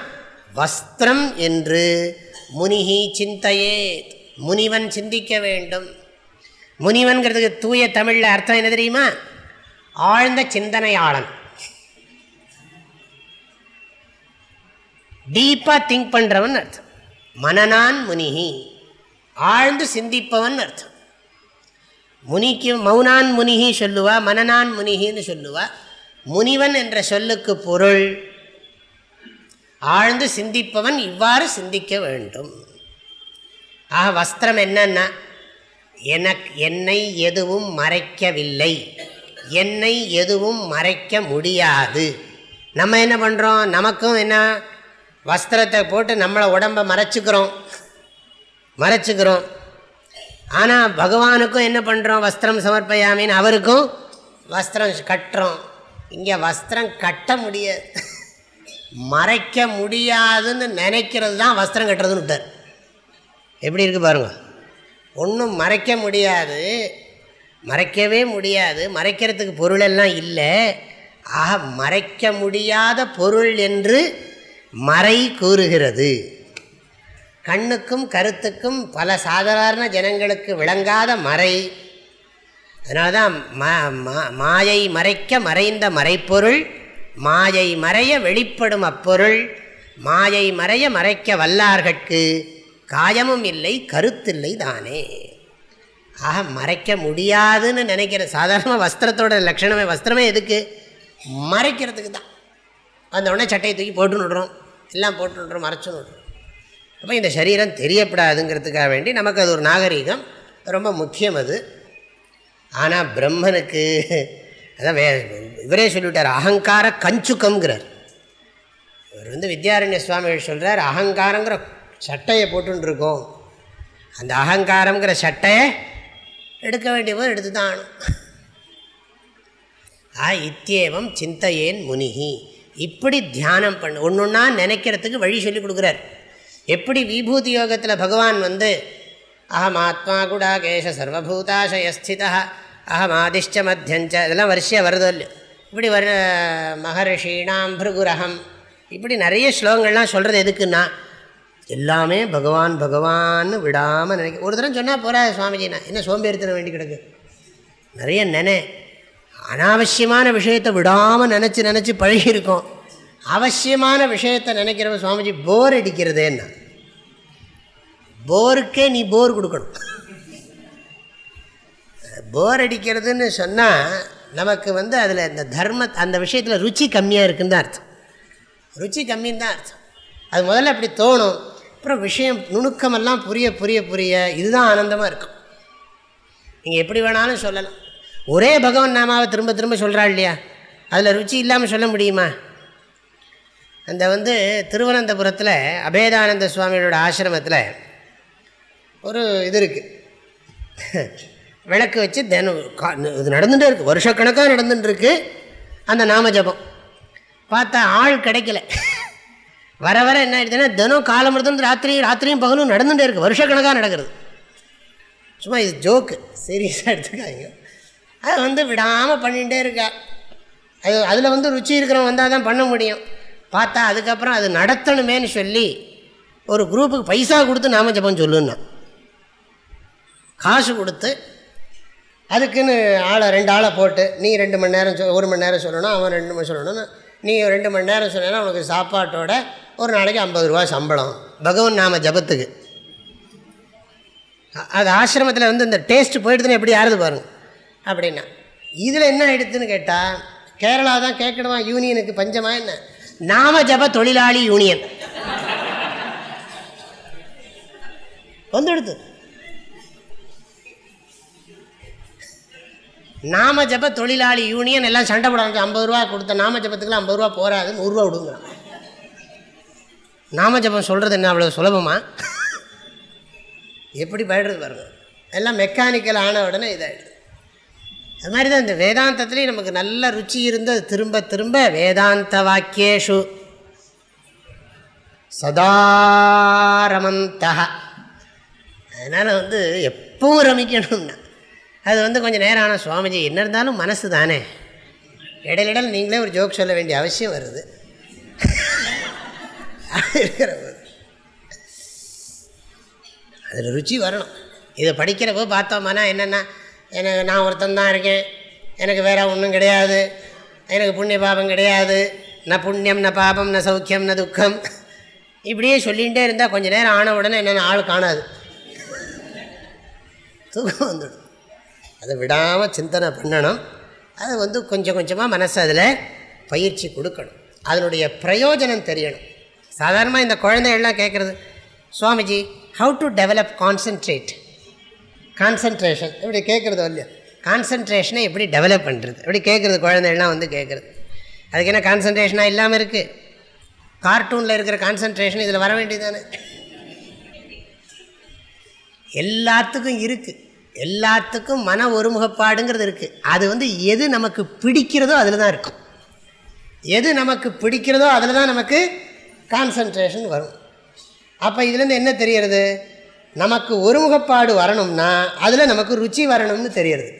வஸ்திரம் என்று முனிஹி சிந்தையே. முனிவன் சிந்திக்க வேண்டும். முனிவன்கிறதுக்கு தூய தமிழில் அர்த்தம் என்ன தெரியுமா? ஆழ்ந்த சிந்தனையாளன். டீப்பாக திங்க் பண்ணுறவன் அர்த்தம். மனநான் முனிஹி. ஆழ்ந்து சிந்திப்பவன் அர்த்தம். முனிக்கு மௌனான் முனிகி சொல்லுவா மனநான் முனிகின்னு சொல்லுவா. முனிவன் என்ற சொல்லுக்கு பொருள் ஆழ்ந்து சிந்திப்பவன் இவ்வாறு சிந்திக்க வேண்டும். ஆக வஸ்திரம் என்னன்னா எனக்கு என்னை எதுவும் மறைக்கவில்லை. என்னை எதுவும் மறைக்க முடியாது. நம்ம என்ன பண்ணுறோம் நமக்கும் என்ன? வஸ்திரத்தை போட்டு நம்மளை உடம்பை மறைச்சிக்கிறோம். மறைச்சிக்கிறோம். ஆனால் பகவானுக்கும் என்ன பண்ணுறோம் வஸ்திரம் சமர்ப்பயாமின்னு அவருக்கும் வஸ்திரம் கட்டுறோம். இங்கே வஸ்திரம் கட்ட முடியாது. மறைக்க முடியாதுன்னு நினைக்கிறது தான் வஸ்திரம் கட்டுறதுன்னு விட்டார். எப்படி இருக்குது பாருங்க. ஒன்றும் மறைக்க முடியாது. மறைக்கவே முடியாது. மறைக்கிறதுக்கு பொருளெல்லாம் இல்லை. ஆக மறைக்க முடியாத பொருள் என்று மறை கூறுகிறது. கண்ணுக்கும் கருத்துக்கும் பல சாதாரண ஜனங்களுக்கு விளங்காத மறை. அதனால்தான் மாயை மறைக்க மறைந்த மறைப்பொருள் மாயை மறைய வெளிப்படும் அப்பொருள் மாயை மறைய மறைக்க வல்லார்கட்கு காயமும் இல்லை கருத்தில்லை தானே. ஆக மறைக்க முடியாதுன்னு நினைக்கிற சாதாரணமாக வஸ்திரத்தோட லட்சணமே வஸ்திரமே எதுக்கு? மறைக்கிறதுக்கு தான். அந்த உடனே சட்டையை தூக்கி போட்டு விடுறோம். எல்லாம் போட்டு விடுறோம் மறைச்சு விடுறோம். அப்போ இந்த சரீரம் தெரியப்படாதுங்கிறதுக்காக வேண்டி நமக்கு அது ஒரு நாகரீகம். ரொம்ப முக்கியம் அது. ஆனால் பிரம்மனுக்கு அதான் வே இவரே சொல்லிவிட்டார் அகங்கார கஞ்சுக்கம்ங்கிறார். இவர் வந்து வித்யாரண்ய சுவாமிகள் சொல்கிறார் அகங்காரங்கிற சட்டையை போட்டுருக்கோம் அந்த அகங்காரங்கிற சட்டையை எடுக்க வேண்டிய போது எடுத்து தான் ஆ இத்தியேவம் சிந்தையேன் முனிகி. இப்படி தியானம் பண்ண ஒன்று ஒன்றா நினைக்கிறதுக்கு வழி சொல்லி கொடுக்குறார். எப்படி விபூதி யோகத்தில் பகவான் வந்து அகம் ஆத்மா குடாகேஷ சர்வபூதாசயஸ்திதா அகம் ஆதிஷ்ட மத்தியஞ்ச இதெல்லாம் வரிசையாக வருதோ. இல்லை இப்படி வர மகரிஷீனாம் பிருகுரகம் இப்படி நிறைய ஸ்லோகங்கள்லாம் சொல்கிறது எதுக்குன்னா எல்லாமே பகவான் பகவான்னு விடாமல் நினைக்க ஒரு தரம் சொன்னால் போகிற சுவாமிஜி நான் என்ன சோம்பேறித்தன வேண்டி கிடக்கு? நிறைய நினை அனாவசியமான விஷயத்தை விடாமல் நினச்சி நினச்சி பழகியிருக்கோம். அவசியமான விஷயத்தை நினைக்கிறவன் சுவாமிஜி போர் அடிக்கிறதேன்னா போருக்கே நீ போர் கொடுக்கணும். போர் அடிக்கிறதுன்னு சொன்னால் நமக்கு வந்து அதில் இந்த தர்ம அந்த விஷயத்தில் ருச்சி கம்மியாக இருக்குன்னு தான் அர்த்தம். ருச்சி கம்மின்னு தான் அர்த்தம். அது முதல்ல அப்படி தோணும். அப்புறம் விஷயம் நுணுக்கமெல்லாம் புரிய புரிய புரிய இதுதான் ஆனந்தமாக இருக்கும். நீங்கள் எப்படி வேணாலும் சொல்லலாம். ஒரே பகவான் நாமாவை திரும்ப திரும்ப சொல்கிறாள் இல்லையா? அதில் ருச்சி இல்லாமல் சொல்ல முடியுமா? அந்த வந்து திருவனந்தபுரத்தில் அபேதானந்த சுவாமியோட ஆசிரமத்தில் ஒரு இது இருக்குது விளக்கு வச்சு தினம் இது நடந்துகிட்டே இருக்குது வருஷக்கணக்காக நடந்துட்டுருக்கு. அந்த நாம ஜபம். பார்த்தா ஆள் கிடைக்கல. வர வர என்ன ஆயிடுதுன்னா தினம் காலமிருந்தம் ராத்திரி ராத்திரியும் பகலும் நடந்துகிட்டே இருக்குது வருஷக்கணக்காக நடக்கிறது. சும்மா இது ஜோக்கு. சீரியஸாக எடுத்துக்காங்க அது வந்து விடாமல் பண்ணிகிட்டே இருக்கா. அது அதில் வந்து ருச்சி இருக்கிறவங்க வந்தால் தான் பண்ண முடியும். பார்த்தா அதுக்கப்புறம் அது நடத்தணுமேனு சொல்லி ஒரு குரூப்புக்கு பைசா கொடுத்து நாம ஜபம் சொல்லுன்னா. காசு கொடுத்து அதுக்குன்னு ஆளை ரெண்டு ஆளை போட்டு நீ ரெண்டு மணி நேரம் சொ ஒரு மணி நேரம் சொல்லணும் அவன் ரெண்டு மணி சொல்லணும் நீ ரெண்டு மணி நேரம் சொன்னா உனக்கு சாப்பாட்டோட ஒரு நாளைக்கு ஐம்பது ரூபா சம்பளம். பகவன் நாம ஜபத்துக்கு. அது ஆசிரமத்தில் வந்து இந்த டேஸ்ட்டு போயிடுதுன்னு எப்படி யாருது பாருங்க. அப்படின்னா இதில் என்ன ஆயிடுதுன்னு கேட்டால் கேரளா தான் கேட்கணுமா யூனியனுக்கு பஞ்சமா என்ன? நாம ஜப தொழிலாளி யூனியன். வந்துடுது நாம ஜப தொழிலாளி யூனியன் எல்லாம் சண்டை போடாங்க ஐம்பது ரூபா கொடுத்த நாம ஜபத்துக்குலாம் ஐம்பது ரூபா போகாது நூறுரூவா விடுங்கிறான் நாம ஜபம் சொல்கிறது என்ன அவ்வளோ சுலபமாக எப்படி பயிடுறது பாருங்க. எல்லாம் மெக்கானிக்கல் ஆன உடனே இதாகிடுது அது மாதிரி தான் இந்த வேதாந்தத்துலேயும் நமக்கு நல்ல ருச்சி இருந்து திரும்ப திரும்ப வேதாந்த வாக்கியேஷு. சதாரமந்தா அதனால் வந்து எப்பவும் ரமிக்கணும்னா அது வந்து கொஞ்சம் நேரம் ஆனால் சுவாமிஜி. என்ன இருந்தாலும் மனசு தானே. இடையிலிடல் நீங்களே ஒரு ஜோக் சொல்ல வேண்டிய அவசியம் வருது. இருக்கிற அதில் ருச்சி வரணும். இதை படிக்கிறப்போ பார்த்தோம்னா என்னென்னா எனக்கு நான் ஒருத்தன் தான் இருக்கேன். எனக்கு வேற ஒன்றும் கிடையாது. எனக்கு புண்ணிய பாபம் கிடையாது. ந புண்ணியம் ந பாபம் ந சௌக்கியம் ந துக்கம். இப்படியே சொல்லிகிட்டே இருந்தால் கொஞ்சம் நேரம் ஆன உடனே என்னென்ன ஆள் காணாது. தூக்கம் வந்துடும். அதை விடாமல் சிந்தனை பண்ணணும். அதை வந்து கொஞ்சம் கொஞ்சமாக மனசு அதில் பயிற்சி கொடுக்கணும். அதனுடைய பிரயோஜனம் தெரியணும். சாதாரணமாக இந்த குழந்தைகள்லாம் கேட்குறது Swamiji how to develop concentrate concentration இப்படி கேட்குறது இல்லையா கான்சன்ட்ரேஷனை எப்படி டெவலப் பண்ணுறது எப்படி கேட்குறது குழந்தைகள்லாம் வந்து கேட்குறது அதுக்கு என்ன கான்சன்ட்ரேஷனாக இல்லாமல் இருக்குது கார்ட்டூனில் இருக்கிற கான்சன்ட்ரேஷன் இதில் வர வேண்டியதானே எல்லாத்துக்கும் இருக்குது எல்லாத்துக்கும் மன ஒருமுகப்பாடுங்கிறது இருக்குது அது வந்து எது நமக்கு பிடிக்கிறதோ அதில் தான் இருக்கும். எது நமக்கு பிடிக்கிறதோ அதில் தான் நமக்கு கான்சன்ட்ரேஷன் வரும். அப்போ இதுலேருந்து என்ன தெரியறது? நமக்கு ஒருமுகப்பாடு வரணும்னா அதில் நமக்கு ருச்சி வரணும்னு தெரியறது.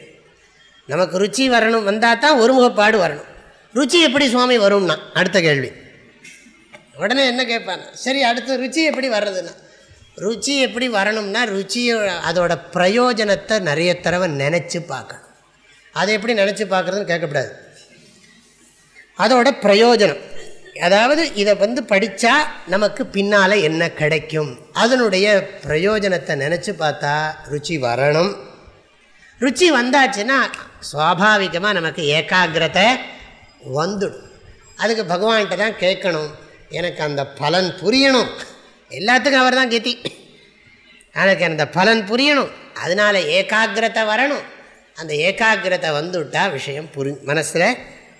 நமக்கு ருச்சி வரணும் வந்தால் தான் ஒருமுகப்பாடு வரணும். ருச்சி எப்படி சுவாமி வரும்னா அடுத்த கேள்வி. உடனே என்ன கேட்பாங்க? சரி அடுத்து ருச்சி எப்படி வர்றதுன்னா ருச்சி எப்படி வரணும்னா ருச்சியை அதோட பிரயோஜனத்தை நிறைய தடவை நினச்சி பார்க்கணும். அதை எப்படி நினச்சி பார்க்குறதுன்னு கேட்கக்கூடாது. அதோட பிரயோஜனம். அதாவது இதை வந்து படித்தா நமக்கு பின்னால் என்ன கிடைக்கும்? அதனுடைய பிரயோஜனத்தை நினச்சி பார்த்தா ருச்சி வரணும். ருச்சி வந்தாச்சுன்னா சுவாபாவிகமாக நமக்கு ஏகாகிரத்தை வந்துடும். அதுக்கு பகவான்கிட்ட தான் கேட்கணும். எனக்கு அந்த பலன் புரியணும். எல்லாத்துக்கும் அவர் தான் கெத்தி எனக்கு அந்த பலன் புரியணும். அதனால் ஏகாகிரத்தை வரணும். அந்த ஏகாகிரத்தை வந்துவிட்டால் விஷயம் புரி மனசில்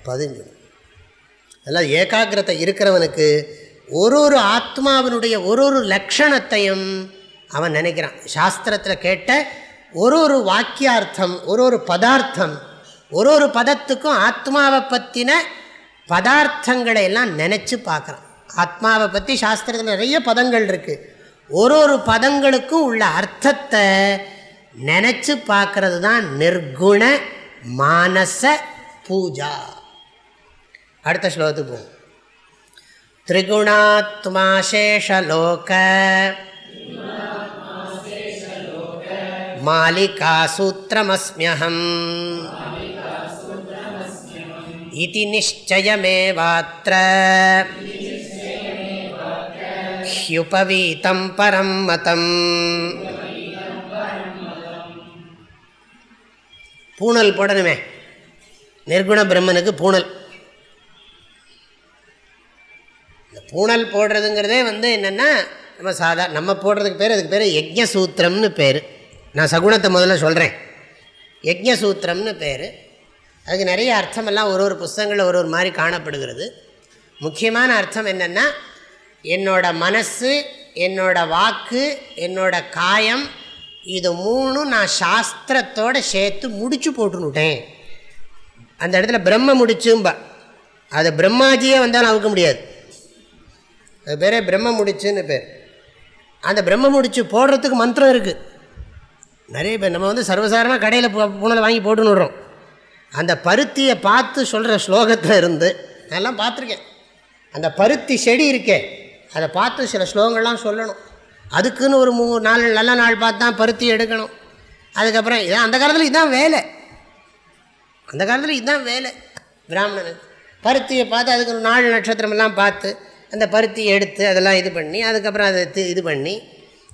பதிஞ்சிடும். அதனால் ஏகாகிரத்தை இருக்கிறவனுக்கு ஒரு ஒரு ஆத்மாவினுடைய ஒரு ஒரு லக்ஷணத்தையும் அவன் நினைக்கிறான். சாஸ்திரத்தில் கேட்ட ஒரு ஒரு வாக்கியார்த்தம் ஒரு ஒரு பதார்த்தம் ஒரு ஒரு பதத்துக்கும் ஆத்மாவை பற்றின பதார்த்தங்களை எல்லாம் நினச்சி பார்க்குறான். ஆத்மாவை பற்றி சாஸ்திரத்தில் நிறைய பதங்கள் இருக்குது ஒரு ஒரு பதங்களுக்கும் உள்ள அர்த்தத்தை நினச்சி பார்க்கறது தான் நிர்குண மானச பூஜா. அடுத்த ஸ்லோகத்துக்கு போகும் திரிகுணாத்மாசேஷலோக மாலிகா சூத்திரமஸ்மியகம் இது நிச்சயமேவாத்திர ஹ்யுபவீதம் பரம் மதம் பூணல் போடணுமே. நிர்குண பிரம்மனுக்கு பூணல். இந்த பூணல் போடுறதுங்கிறதே வந்து என்னென்னா நம்ம சாதா நம்ம போடுறதுக்கு பேர் அதுக்கு பேர் யஜ்ஞசூத்திரம்னு பேர். நான் சகுணத்தை முதல்ல சொல்கிறேன் யஜ்ஞசூத்திரம்னு பேர். அதுக்கு நிறைய அர்த்தமெல்லாம் ஒரு ஒரு புஸ்தகங்களில் ஒரு ஒரு மாதிரி காணப்படுகிறது. முக்கியமான அர்த்தம் என்னென்னா என்னோட மனசு என்னோட வாக்கு என்னோட காயம் இது மூணும் நான் சாஸ்திரத்தோடு சேர்த்து முடிச்சு போட்டுனுட்டேன். அந்த இடத்துல பிரம்ம முடிச்சும்பா. அது பிரம்மாஜியே வந்தாலும் அவுக்க முடியாது. அது பேரே பிரம்ம முடிச்சுன்னு பேர். அந்த பிரம்ம முடிச்சு போடுறதுக்கு மந்திரம் இருக்குது நிறைய பேர் நம்ம வந்து சர்வசாதாரணமாக கடையில் பூனலை வாங்கி போட்டுன்னு விடுறோம் அந்த பருத்தியை பார்த்து சொல்கிற ஸ்லோகத்தில் இருந்து நான் பார்த்துருக்கேன். அந்த பருத்தி செடி இருக்கே அதை பார்த்து சில ஸ்லோகங்கள்லாம் சொல்லணும். அதுக்குன்னு ஒரு மூ நாலு நல்ல நாள் பார்த்து தான் பருத்தி எடுக்கணும். அதுக்கப்புறம் இதான் அந்த காலத்தில் இதுதான் வேலை. அந்த காலத்தில் இதுதான் வேலை பிராமணனுக்கு பருத்தியை பார்த்து அதுக்கு ஒரு நாலு நட்சத்திரமெல்லாம் பார்த்து அந்த பருத்தியை எடுத்து அதெல்லாம் இது பண்ணி அதுக்கப்புறம் அதை இது பண்ணி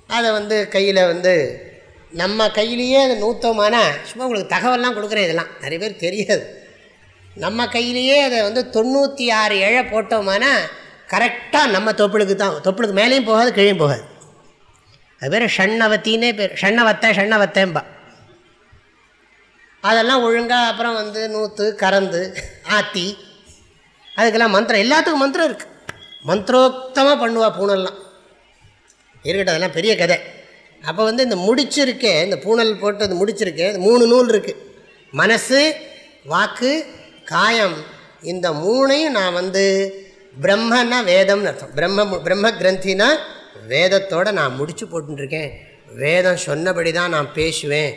அதை வந்து கையில் வந்து நம்ம கையிலேயே அதை நூற்றோமானா சும்மா உங்களுக்கு தகவல்லாம் கொடுக்குறேன் இதெல்லாம். நிறைய பேர் தெரியாது. நம்ம கையிலேயே அதை வந்து தொண்ணூற்றி ஆறு இழை போட்டோமானா கரெக்டாக நம்ம தொப்புளுக்கு தான் தொப்புளுக்கு மேலேயும் போகாது கீழேயும் போகாது. அது பேர் ஷண்ணவத்தின்னே பேர் ஷண்ணவத்தை ஷண்ணவத்தேம்பா. அதெல்லாம் ஒழுங்காக அப்புறம் வந்து நூற்று கறந்து ஆத்தி அதுக்கெல்லாம் மந்திரம் எல்லாத்துக்கும் மந்திரம் இருக்குது மந்திரோக்தமாக பண்ணுவா பூனல்லாம். இருக்கட்டும் அதெல்லாம் பெரிய கதை. அப்போ வந்து இந்த முடிச்சிருக்கே இந்த பூனல் போட்டு அது முடிச்சிருக்கே மூணு நூல் இருக்குது மனசு வாக்கு காயம் இந்த மூணையும் நான் வந்து பிரம்மன்னா வேதம்னு அர்த்தம். பிரம்ம பிரம்ம கிரந்தினா வேதத்தோடு நான் முடிச்சு போட்டுருக்கேன். வேதம் சொன்னபடி தான் நான் பேசுவேன்.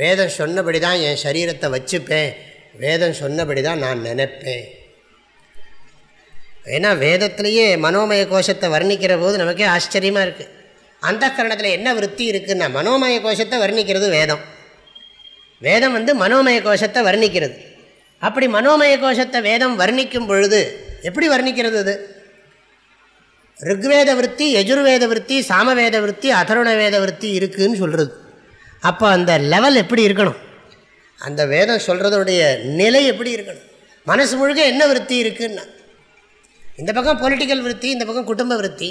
வேதம் சொன்னபடி தான் என் சரீரத்தை வச்சுப்பேன். வேதம் சொன்னபடி தான் நான் நினைப்பேன். ஏன்னா வேதத்திலேயே மனோமய கோஷத்தை வர்ணிக்கிற போது நமக்கே ஆச்சரியமாக இருக்குது அந்த கரணத்தில் என்ன விற்பி இருக்குன்னா மனோமய கோஷத்தை வர்ணிக்கிறது வேதம். வேதம் வந்து மனோமய கோஷத்தை வர்ணிக்கிறது. அப்படி மனோமய கோஷத்தை வேதம் வர்ணிக்கும் பொழுது எப்படி வர்ணிக்கிறது அது? ருக்வேத விற்பி யஜுர்வேத விற்பி சாமவேத விற்பி அதருண வேத விற்பி இருக்குதுன்னு சொல்கிறது அப்போ அந்த லெவல் எப்படி இருக்கணும்? அந்த வேதம் சொல்கிறதுடைய நிலை எப்படி இருக்கணும்? மனசு முழுக்க என்ன விற்பி இருக்குன்னா இந்த பக்கம் பொலிட்டிக்கல் விற்பி இந்த பக்கம் குடும்ப விற்பி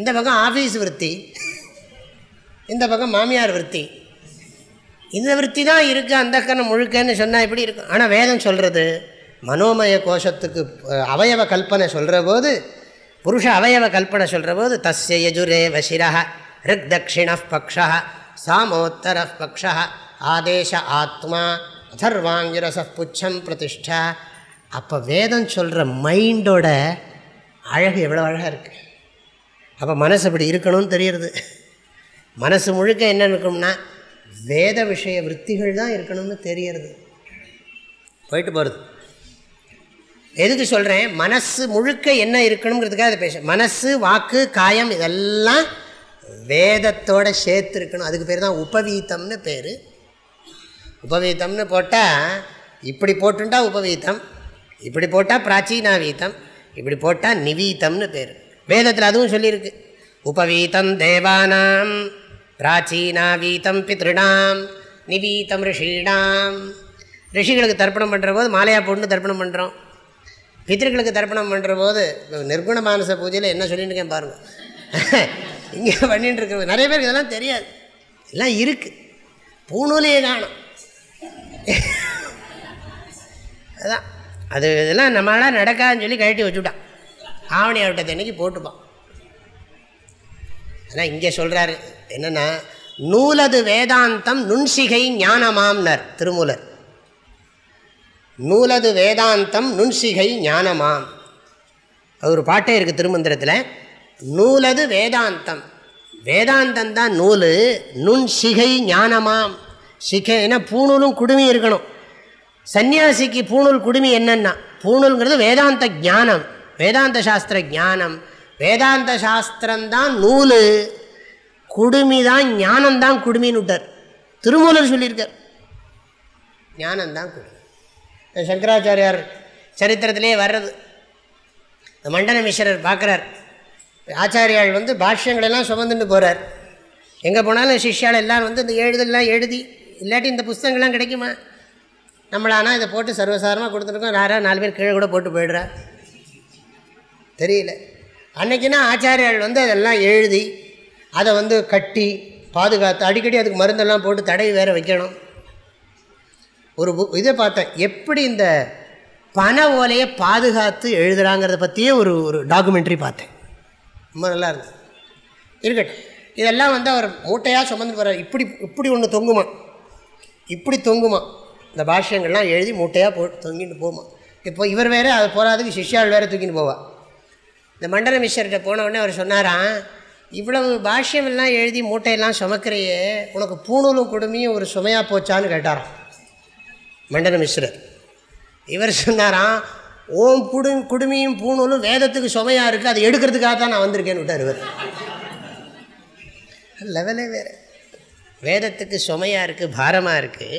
இந்த பக்கம் ஆஃபீஸ் விற்பி இந்த பக்கம் மாமியார் விற்பி இந்த விற்பி தான் இருக்குது அந்த கண்ணம் முழுக்கன்னு சொன்னால் எப்படி இருக்கும்? ஆனால் வேதம் சொல்கிறது மனோமய கோஷத்துக்கு அவயவ கல்பனை சொல்கிற போது புருஷ அவயவ கல்பனை சொல்கிற போது தஸ்ய யஜுரே வசிரா ரிக் தட்சிண பக்ஷ சாமோத்தர பக்ஷ ஆதேச ஆத்மா அதர்வாங்கிரச புச்சம் பிரதிஷ்டா. அப்போ வேதம் சொல்கிற மைண்டோட அழகு எவ்வளோ அழகாக இருக்குது அப்போ மனசு அப்படி இருக்கணும்னு தெரியுறது. மனசு முழுக்க என்ன இருக்கும்னா வேத விஷய விற்த்திகள் தான் இருக்கணும்னு தெரியறது. போயிட்டு போகிறது எதுக்கு சொல்கிறேன் மனசு முழுக்க என்ன இருக்கணுங்கிறதுக்காக அதை பேச மனசு வாக்கு காயம் இதெல்லாம் வேதத்தோட சேர்த்து இருக்கணும் அதுக்கு பேர் தான் உபவீத்தம்னு பேர். உபவீத்தம்னு போட்டால் இப்படி போட்டுண்டா உபவீத்தம் இப்படி போட்டால் பிராச்சீனா வீத்தம் இப்படி போட்டால் நிவீத்தம்னு பேர். வேதத்தில் அதுவும் சொல்லியிருக்கு. உபவீத்தம் தேவானாம் பிராச்சீனாவீத்தம் பித்ருணாம் நிவீத்தம் ரிஷீடாம் ரிஷிகளுக்கு தர்ப்பணம் பண்ணுற போது மாலையா போட்டுன்னு தர்ப்பணம் பண்ணுறோம் பித்திருக்களுக்கு தர்ப்பணம் பண்ணுற போது நிர்குண மானச பூஜையில் என்ன சொல்லிட்டு இருக்கேன் பாருங்கள் இங்கே பண்ணிட்டு இருக்கிறது. நிறைய பேருக்கு இதெல்லாம் தெரியாது. எல்லாம் இருக்குது பூணூலையே காணும். அதான். அது இதெல்லாம் நம்மளால் நடக்காதுன்னு சொல்லி கழட்டி வச்சுட்டான். ஆவணி ஆவட்டத்தை அன்னைக்கு போட்டுப்பான். ஆனால் இங்கே சொல்கிறாரு என்னென்னா நூலது வேதாந்தம் நுண்சிகை ஞானமாம்னர் திருமூலர். நூலது வேதாந்தம் நுண்சிகை ஞானமாம். அவர் ஒரு பாட்டே இருக்குது திருமந்திரத்தில். நூலது வேதாந்தம். வேதாந்தம் தான் நூல் நுண்சிகை ஞானமாம். சிகைனா பூணூலும் குடுமி இருக்கணும். சன்னியாசிக்கு பூணூல் குடுமி என்னென்னா பூணூல்ங்கிறது வேதாந்த ஜானம் வேதாந்த சாஸ்திர ஜானம் வேதாந்த சாஸ்திரம்தான் நூல். குடுமி தான் ஞானம்தான் குடுமின்னு விட்டார் திருமூலர் சொல்லியிருக்கார். ஞானம்தான் குடுமி. சங்கராச்சாரியார் சரித்திரத்திலே வர்றது. இந்த மண்டன மிஸ்ரர் பார்க்குறார். ஆச்சாரியால் வந்து பாஷ்யங்களெல்லாம் சுமந்துட்டு போகிறார் எங்கே போனாலும் சிஷ்யால் எல்லாம் வந்து இந்த எழுதெல்லாம் எழுதி இல்லாட்டி இந்த புஸ்தகங்கள்லாம் கிடைக்குமா? நம்மளானால் இதை போட்டு சர்வசாரமாக கொடுத்துருக்கோம். யாராவது நாலு பேர் கீழே கூட போட்டு போயிடுறா. தெரியல. அன்னைக்குன்னா ஆச்சாரியால் வந்து அதெல்லாம் எழுதி அதை வந்து கட்டி பாதுகாத்து அடிக்கடி அதுக்கு மருந்தெல்லாம் போட்டு தடவி வேறு வைக்கணும். ஒரு இதை பார்த்தேன் எப்படி இந்த பண ஓலையை பாதுகாத்து எழுதுகிறாங்கிறத பற்றியே ஒரு ஒரு டாக்குமெண்ட்ரி பார்த்தேன். ரொம்ப நல்லா இருந்தது. இருக்கட்டும். இதெல்லாம் வந்து அவர் மூட்டையாக சுமந்து போகிறார் இப்படி இப்படி ஒன்று தொங்குமா? இப்படி தொங்குமா? இந்த பாஷ்யங்கள்லாம் எழுதி மூட்டையாக போ தொங்கிட்டு போமா? இப்போ இவர் வேறு அது போகிறதுக்கு சிஷ்யாள் வேறு தூக்கிட்டு போவா. இந்த மண்டல மிஷர்கிட்ட போன உடனே அவர் சொன்னாராம் இவ்வளவு பாஷ்யமெல்லாம் எழுதி மூட்டையெல்லாம் சுமக்கிறையே உனக்கு பூணூலும் கொடுமையும் ஒரு சுமையாக போச்சான்னு கேட்டாராம். மண்டன மிஸ்ரர். இவர் சொன்னாராம் ஓம் புடு குடுமியும் பூணூலும் வேதத்துக்கு சுமையாக இருக்குது அதை எடுக்கிறதுக்காக தான் நான் வந்திருக்கேன்னு விட்டார் இவர். லெவலே வேறு. வேதத்துக்கு சுமையாக இருக்குது பாரமாக இருக்குது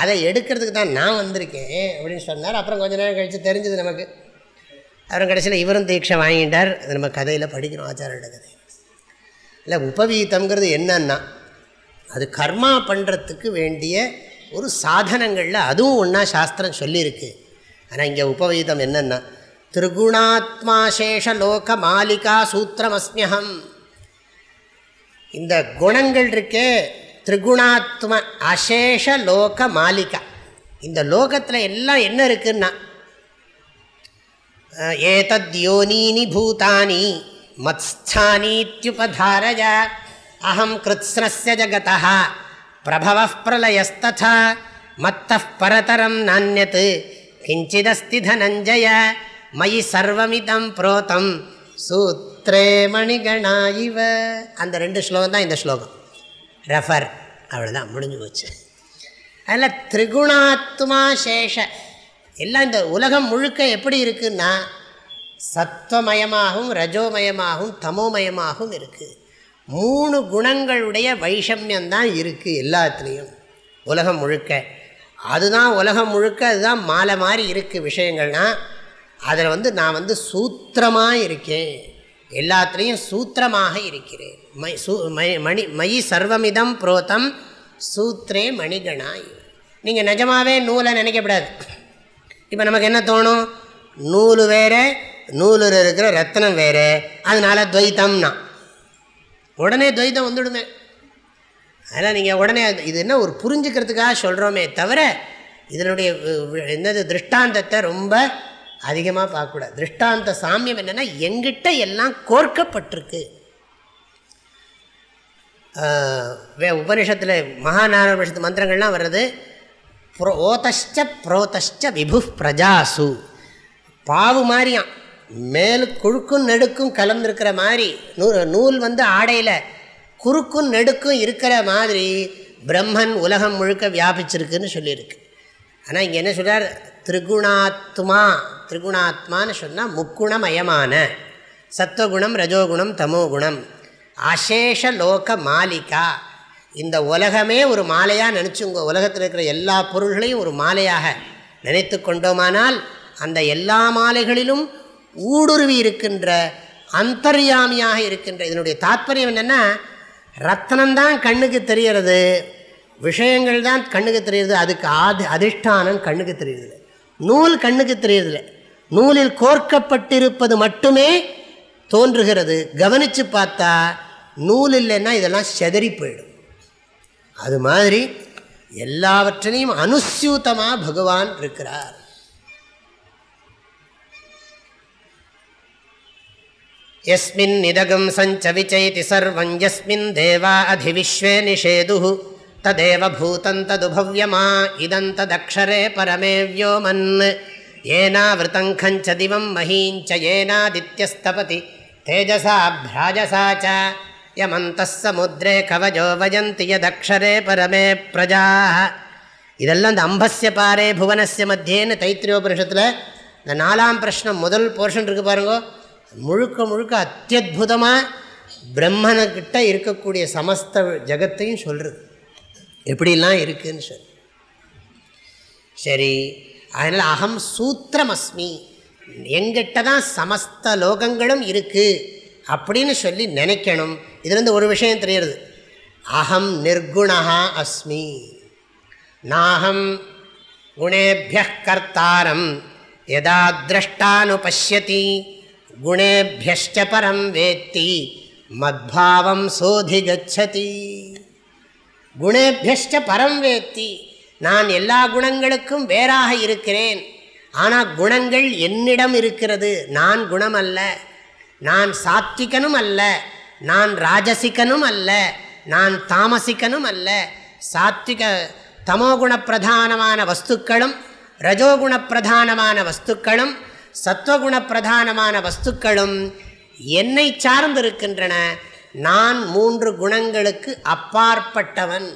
அதை எடுக்கிறதுக்கு தான் நான் வந்திருக்கேன் அப்படின்னு சொன்னார். அப்புறம் கொஞ்ச நேரம் கழித்து தெரிஞ்சது நமக்கு. அப்புறம் கடைசியில் இவரும் தீட்சை வாங்கிட்டார். அது நம்ம கதையில் படிக்கிறோம் ஆச்சாரோட கதை. இல்லை உபவீத்தம்ங்கிறது என்னன்னா அது கர்மா பண்ணுறதுக்கு வேண்டிய ஒரு சாதனங்களில் அதுவும் ஒன்றா சாஸ்திரம் சொல்லியிருக்கு. ஆனால் இங்கே உபவீதம் என்னென்னா திரிகுணாத்மாசேஷ லோக மாலிகா சூத்திரமஸ்மியகம் இந்த குணங்கள் இருக்கே திரிகுணாத்ம அசேஷ லோக மாலிகா. இந்த லோகத்தில் எல்லாம் என்ன இருக்குன்னா ஏதத் யோனீனி பூதானி மத்ஸ்தானீத்யுபதாரய அகம் கிருத்ஸ்னஸ்ய ஜகதா பிரபவ பிரலயஸ்தா மத்த பரதரம் நானியத் கிஞ்சிதஸ்தி தனஞ்சய மயி சர்வமிதம் புரோதம் சூத்ரே மணிகணா இவ அந்த ரெண்டு ஸ்லோகம் தான் இந்த ஸ்லோகம். ரெஃபர் அவ்வளோதான் முடிஞ்சு போச்சு. அதில் திரிகுணாத்மா சேஷ. எல்லாம் இந்த உலகம் முழுக்க எப்படி இருக்குன்னா சத்வமயமாகவும் ரஜோமயமாகவும் தமோமயமாகவும் இருக்குது மூணு குணங்களுடைய வைஷமியம்தான் இருக்குது எல்லாத்துலேயும். உலகம் முழுக்க. அதுதான் உலகம் முழுக்க அதுதான் மாலை மாதிரி இருக்குது விஷயங்கள்னால் அதில் வந்து நான் வந்து சூத்திரமாக இருக்கேன். எல்லாத்துலேயும் சூத்திரமாக இருக்கிறேன். மை சூ மை மணி மயி சர்வமிதம் புரோத்தம் சூத்ரே மணிகணாய். நீங்கள் நிஜமாகவே நூலை நினைக்கப்படாது இப்போ நமக்கு என்ன தோணும்? நூல் வேறு நூலில் இருக்கிற ரத்தனம் வேறு. அதனால் துவைத்தம்னா. உடனே துவைத்தம் வந்துடுமே. அதனால் நீங்கள் உடனே இது என்ன ஒரு புரிஞ்சுக்கிறதுக்காக சொல்கிறோமே தவிர இதனுடைய என்னது திருஷ்டாந்தத்தை ரொம்ப அதிகமாக பார்க்கக்கூடாது. திருஷ்டாந்த சாமியம் என்னென்னா எங்கிட்ட எல்லாம் கோர்க்கப்பட்டிருக்கு. வே உபனிஷத்தில் மகாநாராயண மந்திரங்கள்லாம் வர்றது ப்ரோ ஓதஷ்ட புரோதஷ்ட விபு பிரஜாசு. பாவு மாதிரியான் மேல் குழுக்கும் நெடுக்கும் கலந்துருக்கிற மாதிரி நூ நூல் வந்து ஆடையில் குறுக்கும் நெடுக்கும் இருக்கிற மாதிரி பிரம்மன் உலகம் முழுக்க வியாபிச்சிருக்குன்னு சொல்லியிருக்கு. ஆனால் இங்கே என்ன சொல்கிறார் திரிகுணாத்மா திரிகுணாத்மான்னு சொன்னால் முக்குணமயமான சத்வகுணம் ரஜோகுணம் தமோகுணம் அசேஷ லோக மாலிகா. இந்த உலகமே ஒரு மாலையாக நினச்சிங்க உலகத்தில் இருக்கிற எல்லா பொருள்களையும் ஒரு மாலையாக நினைத்து கொண்டோமானால் அந்த எல்லா மாலைகளிலும் ஊடுருவி இருக்கின்ற அந்தர்யாமியாக இருக்கின்ற இதனுடைய தாத்பரியம் என்னென்னா ரத்னம்தான் கண்ணுக்கு தெரிகிறது விஷயங்கள் தான் கண்ணுக்கு தெரியுது அதுக்கு ஆதி அதிஷ்டானம் கண்ணுக்கு தெரியுது நூல் கண்ணுக்கு தெரியுதில்லை நூலில் கோர்க்கப்பட்டிருப்பது மட்டுமே தோன்றுகிறது. கவனித்து பார்த்தா நூல் இல்லைன்னா இதெல்லாம் செதறி போயிடும். அது மாதிரி எல்லாவற்றிலையும் அனுசியூத்தமாக பகவான் இருக்கிறார். எஸ்மின் நிதகம் சஞ்ச விச்சைதி சர்வம் எஸ்மின் தேவா அதிவிஸ்வே நிஷேது ததேவ பூதம் ததுபவ்யமா இதந்ததக்ஷரே பரமே வியோமன் ஏனாவிருத்தங்கஞ்ச திவம் மஹீஞ்ச ஏனாதித்யஸ்தபதி. தேஜசா பிராஜசா ச. யமந்தः சமுத்ரே கவஜோ வஜந்தி யதக்ஷரே பரமே பிரஜா. இதெல்லாம் இந்த அம்பஸ்ய பாரே புவனஸ்ய மத்தியேன்னு தைத்திரியோபனிஷத்தில் இந்த நாலாம் பிரஷ்னம் முதல் போர்ஷன் இருக்குது பாருங்க. முழுக்க முழுக்க அத்தியுதமாக பிரம்மனுக்கிட்ட இருக்கக்கூடிய சமஸ்த ஜகத்தையும் சொல்கிறது எப்படிலாம் இருக்குன்னு சொல்லி. சரி அதனால் அகம் சூத்திரமஸ்மி. எங்கிட்ட தான் சமஸ்த லோகங்களும் இருக்குது அப்படின்னு சொல்லி நினைக்கணும். இதுலேருந்து ஒரு விஷயம் தெரியுது. அகம் நிர்குணா அஸ்மி. நாகம் குணேபிய கர்த்தாரம். எதா திரஷ்டானு பசியதி குணேபியஷ்ட பரம் வேத்தி மத்பாவம் சோதி கச்சதி குணேபியஷ்ட பரம் வேத்தி நான் எல்லா குணங்களுக்கும் வேறாக இருக்கிறேன் ஆனால் குணங்கள் என்னிடம் இருக்கிறது நான் குணம் அல்ல நான் சாத்விகனும் அல்ல நான் ராஜசிகனும் அல்ல நான் தாமசிக்கனும் அல்ல சாத்விக தமோகுண பிரதானமான வஸ்துக்களும் ரஜோகுண பிரதானமான வஸ்துக்களும் சத்வகுண பிரதானமான வஸ்துக்களும் என்னை சார்ந்திருக்கின்றன. நான் மூன்று குணங்களுக்கு அப்பாற்பட்டவன்.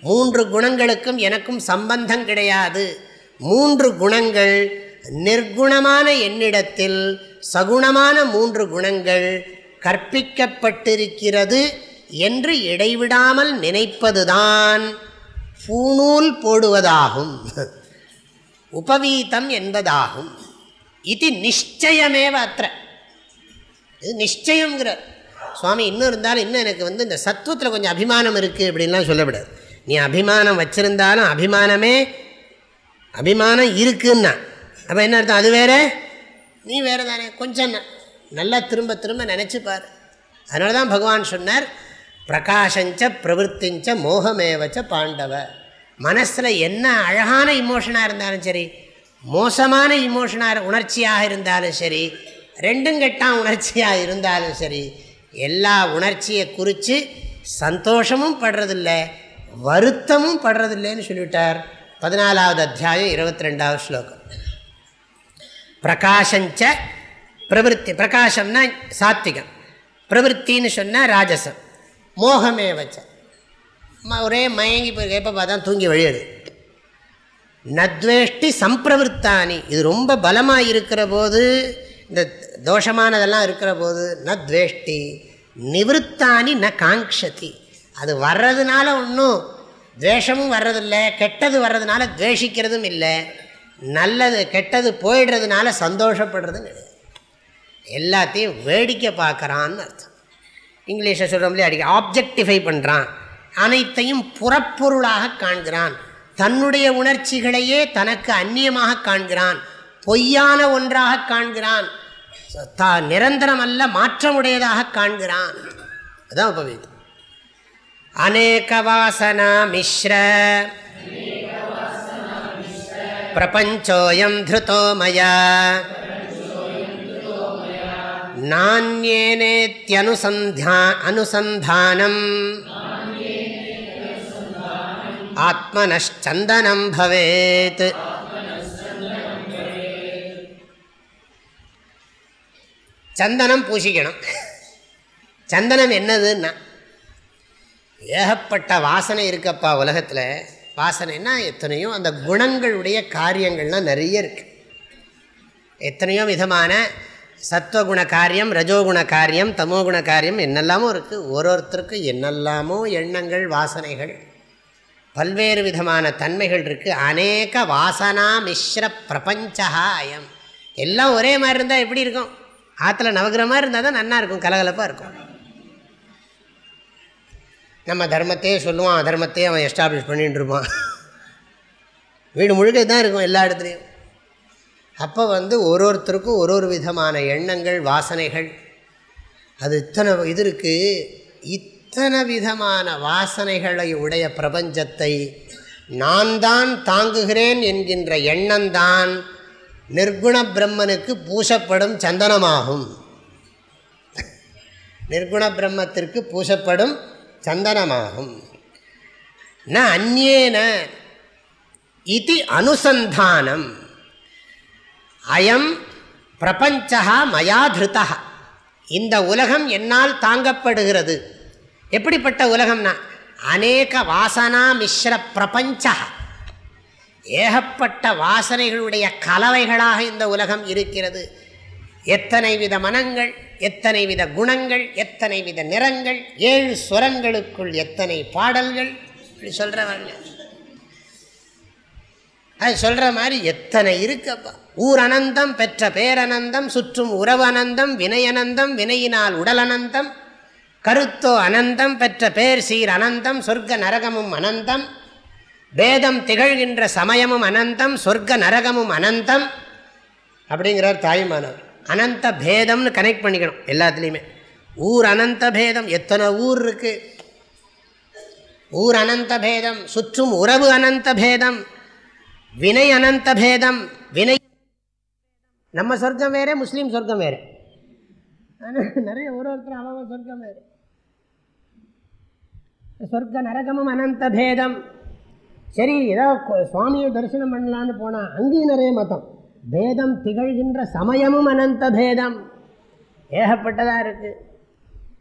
மூன்று குணங்களுக்கும் எனக்கும் சம்பந்தம் கிடையாது. மூன்று குணங்கள் நிர்குணமான என்னிடத்தில் சகுணமான மூன்று குணங்கள் கற்பிக்கப்பட்டிருக்கிறது என்று இடைவிடாமல் நினைப்பதுதான் பூணூல் போடுவதாகும். உபவீதம் என்பதாகும். இது நிச்சயமேவ அத்த இது நிச்சயங்கிறார் சுவாமி இன்னும் இருந்தாலும் இன்னும் எனக்கு வந்து இந்த சத்துவத்தில் கொஞ்சம் அபிமானம் இருக்குது அப்படின்லாம் சொல்லப்படாது. நீ அபிமானம் வச்சுருந்தாலும் அபிமானமே அபிமானம் இருக்குன்னா. அப்போ என்ன அர்த்தம்? அது வேறு? நீ வேறு தானே? கொஞ்சம் நல்லா திரும்ப திரும்ப நினச்சிப்பார் அதனால தான் பகவான் சொன்னார் பிரகாஷஞ்ச பிரவருத்திஞ்ச மோகமேவச்ச பாண்டவ. மனசில் என்ன அழகான இமோஷனாக இருந்தாலும் சரி மோசமான இமோஷனாக உணர்ச்சியாக இருந்தாலும் சரி ரெண்டும் கெட்டான் உணர்ச்சியாக இருந்தாலும் சரி எல்லா உணர்ச்சியை குறித்து சந்தோஷமும் படுறதில்ல வருத்தமும் படுறதில்லைன்னு சொல்லிவிட்டார். பதினாலாவது அத்தியாயம் இருபத்தி ரெண்டாவது ஸ்லோகம். பிரகாஷஞ்ச பிரவருத்தி பிரகாஷம்னா சாத்விகம் பிரவருத்தின்னு சொன்னால் ராஜசம். மோகமே வச்ச. ஒரே மயங்கி போய் எப்போ பார்த்தா தூங்கி வழியது. நத்வேஷ்டி சம்பிரவருத்தானி இது ரொம்ப பலமாக இருக்கிற போது இந்த தோஷமானதெல்லாம் இருக்கிற போது நத்வேஷ்டி நிவத்தானி ந காங்ஷதி அது வர்றதுனால ஒன்றும் துவேஷமும் வர்றதில்லை கெட்டது வர்றதுனால துவேஷிக்கிறதும் இல்லை. நல்லது கெட்டது போயிடுறதுனால சந்தோஷப்படுறதும் கிடையாது. எல்லாத்தையும் வேடிக்கை பார்க்குறான்னு அர்த்தம். இங்கிலீஷை சொல்கிறோம்லே அடிக்க ஆப்ஜெக்டிஃபை பண்ணுறான் அனைத்தையும் புறப்பொருளாக காண்கிறான். தன்னுடைய உணர்ச்சிகளையே தனக்கு அந்நியமாக காண்கிறான். பொய்யான ஒன்றாக காண்கிறான். த நிரந்தரம் அல்ல மாற்றமுடையதாக காண்கிறான். அதான் உபவேதம். அநேக வாசனா மிஸ்ர பிரபஞ்சோயம் திருத்தோ மயா நானியேனேத்யனுசந்தா அனுசந்தானம். ஆத்மனச்சந்தனம் பவேத். சந்தனம் பூசிக்கணும். சந்தனம் என்னதுன்னா ஏகப்பட்ட வாசனை இருக்கப்பா உலகத்தில். வாசனைன்னா எத்தனையோ அந்த குணங்களுடைய காரியங்கள்லாம் நிறைய இருக்குது எத்தனையோ விதமான சத்வகுண காரியம் ரஜோகுண காரியம் தமோகுண காரியம் என்னெல்லாமோ இருக்குது ஒரு ஒருத்தருக்கும் என்னெல்லாமோ எண்ணங்கள் வாசனைகள். பல்வேறு விதமான தன்மைகள் இருக்குது அநேக வாசனா மிஸ்ர பிரபஞ்சா அயம். எல்லாம் ஒரே மாதிரி இருந்தால் எப்படி இருக்கும்? ஆற்றுல நவகிரமாக இருந்தால் தான் நல்லா இருக்கும் கலகலப்பாக இருக்கும். நம்ம தர்மத்தையே சொல்லுவான் அதர்மத்தையே அவன் எஸ்டாப்ளிஷ் பண்ணிகிட்டு இருப்பான். வீடு முழுக்க தான் இருக்கும் எல்லா இடத்துலையும். அப்போ வந்து ஒரு ஒருத்தருக்கும் ஒரு ஒரு விதமான எண்ணங்கள் வாசனைகள். அது இத்தனை இது இருக்குது இத்தனை விதமான வாசனைகளை உடைய பிரபஞ்சத்தை நான் தான் தாங்குகிறேன் என்கின்ற எண்ணம்தான் நிர்குண பிரம்மனுக்கு பூசப்படும் சந்தனமாகும். நிர்குண பிரம்மத்திற்கு பூசப்படும் சந்தனமாகும். ந அந்நேன இது அனுசந்தானம். அயம் பிரபஞ்சா மயா திருத்தா இந்த உலகம் என்னால் தாங்கப்படுகிறது. எப்படிப்பட்ட உலகம்னா அநேக வாசனா மிஸ்ர பிரபஞ்ச ஏகப்பட்ட வாசனைகளுடைய கலவைகளாக இந்த உலகம் இருக்கிறது. எத்தனை வித மனங்கள் எத்தனை வித குணங்கள் எத்தனை வித நிறங்கள் ஏழு சுரங்களுக்குள் எத்தனை பாடல்கள். இப்படி சொல்கிறவங்க அது சொல்கிற மாதிரி எத்தனை இருக்கப்பா. ஊர் அனந்தம் பெற்ற பேரனந்தம் சுற்றும் உறவனந்தம் வினை அனந்தம் வினையினால் உடல் அனந்தம் கருத்தோ அனந்தம் பெற்ற பேர் சீர் அனந்தம் சொர்க்க நரகமும் அனந்தம். பேதம் திகழ்கின்ற சமயமும் அனந்தம் சொர்க்க நரகமும் அனந்தம். அப்படிங்கிறார் தாய்மானவர். அனந்த பேதம்னு கனெக்ட் பண்ணிக்கணும் எல்லாத்துலேயுமே. ஊர் அனந்த பேதம் எத்தனை ஊர் இருக்கு? ஊர் அனந்த பேதம் சுற்றும் உறவு அனந்த பேதம் வினை அனந்த பேதம் வினை நம்ம சொர்க்கம் வேறு முஸ்லீம் சொர்க்கம் வேறு. நிறைய ஒரு ஒருத்தர் அவன் சொர்க்கம் வேறு. சொர்க்க நரகமும் அனந்த பேதம் சரி ஏதோ சுவாமியை தரிசனம் பண்ணலான்னு போனால் அங்கேயும் நிறைய மதம். பேதம் திகழ்கின்ற சமயமும் அனந்த பேதம் ஏகப்பட்டதாக இருக்கு.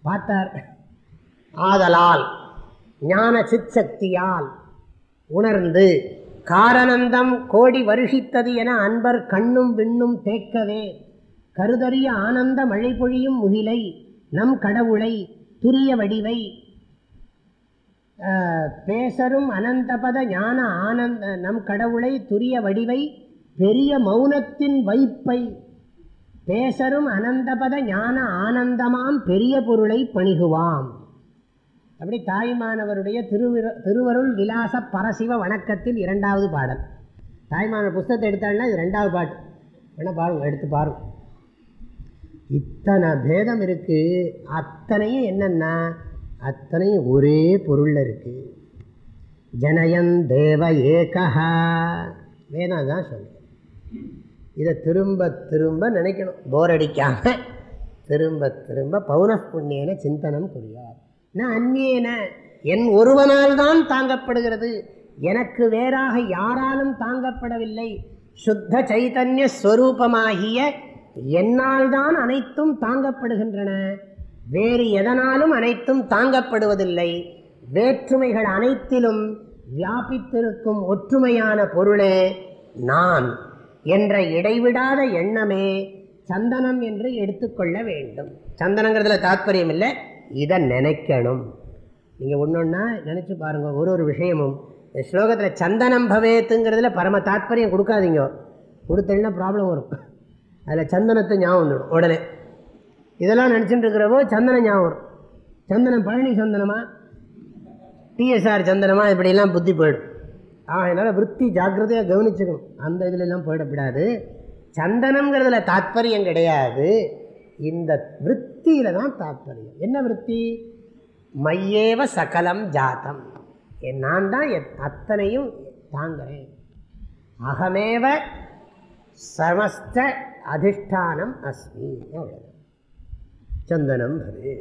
பார்த்தார். ஆதலால் ஞான சிற்சக்தியால் உணர்ந்து காரணந்தம் கோடி வருஷித்தது என அன்பர் கண்ணும் விண்ணும் தேக்கவே. கருதறிய ஆனந்த மழை பொழியும் முகிலை நம் கடவுளை துரிய வடிவை பேசரும் அனந்தபத ஞான ஆனந்த நம் கடவுளை துரிய வடிவை பெரிய மௌனத்தின் வைப்பை பேசரும் அனந்தபத ஞான ஆனந்தமாம் பெரிய பொருளை பணிகுவாம். அப்படி தாய்மானவருடைய திருவிர திருவருள் விலாச பரசிவ வணக்கத்தில் இரண்டாவது பாடல். தாய்மான புஸ்தகத்தை எடுத்தாள்னா இது ரெண்டாவது பாட்டு. வேணால் பாருங்க எடுத்து பாருங்க. இத்தனை பேதம் இருக்குது அத்தனையும் என்னென்னா அத்தனையும் ஒரே பொருளில் இருக்குது ஜனயன் தேவ ஏகா வேணா தான் சொல்கிறேன் இதை திரும்ப திரும்ப நினைக்கணும். போர் அடிக்காமல் திரும்ப திரும்ப பௌன புண்ணியன சிந்தனம் புரியார். நான் அந்நியன என் ஒருவனால் தான் தாங்கப்படுகிறது. எனக்கு வேறாக யாராலும் தாங்கப்படவில்லை. சுத்த சைதன்ய ஸ்வரூபமாகிய என்னால் தான் அனைத்தும் தாங்கப்படுகின்றன. வேறு எதனாலும் அனைத்தும் தாங்கப்படுவதில்லை. வேற்றுமைகள் அனைத்திலும் வியாபித்திருக்கும் ஒற்றுமையான பொருளே நான் என்ற இடைவிடாத எண்ணமே சந்தனம் என்று எடுத்துக்கொள்ள வேண்டும். சந்தனங்கிறதுல தாத்பரியம் இல்லை இதை நினைக்கணும். நீங்கள் ஒன்று ஒன்றா நினச்சி பாருங்கள் ஒரு ஒரு விஷயமும். இந்த ஸ்லோகத்தில் சந்தனம் பவேத்துங்கிறதுல பரம தாத்பரியம் கொடுக்காதீங்க. கொடுத்தீங்கன்னா ப்ராப்ளம் வரும். அதில் சந்தனத்தை ஞாபகம் வந்துடும் உடனே. இதெல்லாம் நினச்சிட்டு இருக்கிறப்போ சந்தனம் ஞாபகம் வரும். சந்தனம் பழனி சந்தனமா? டிஎஸ்ஆர் சந்தனமா? இப்படிலாம் புத்தி போயிடும். என்னால் விற்பி ஜாக்கிரதையாக கவனிச்சுக்கணும். அந்த இதுலலாம் போயிடப்படாது சந்தனங்கிறதுல தாத்பரியம் கிடையாது. இந்த விற்த்தியில் தான் தாத்பரியம். என்ன விற்பி? மையேவ சகலம் ஜாத்தம். நான் தான் அத்தனையும் தாங்கிறேன். அகமேவ சமஸ்த அதிஷ்டானம் அஸ்மி. சந்தனம் பவே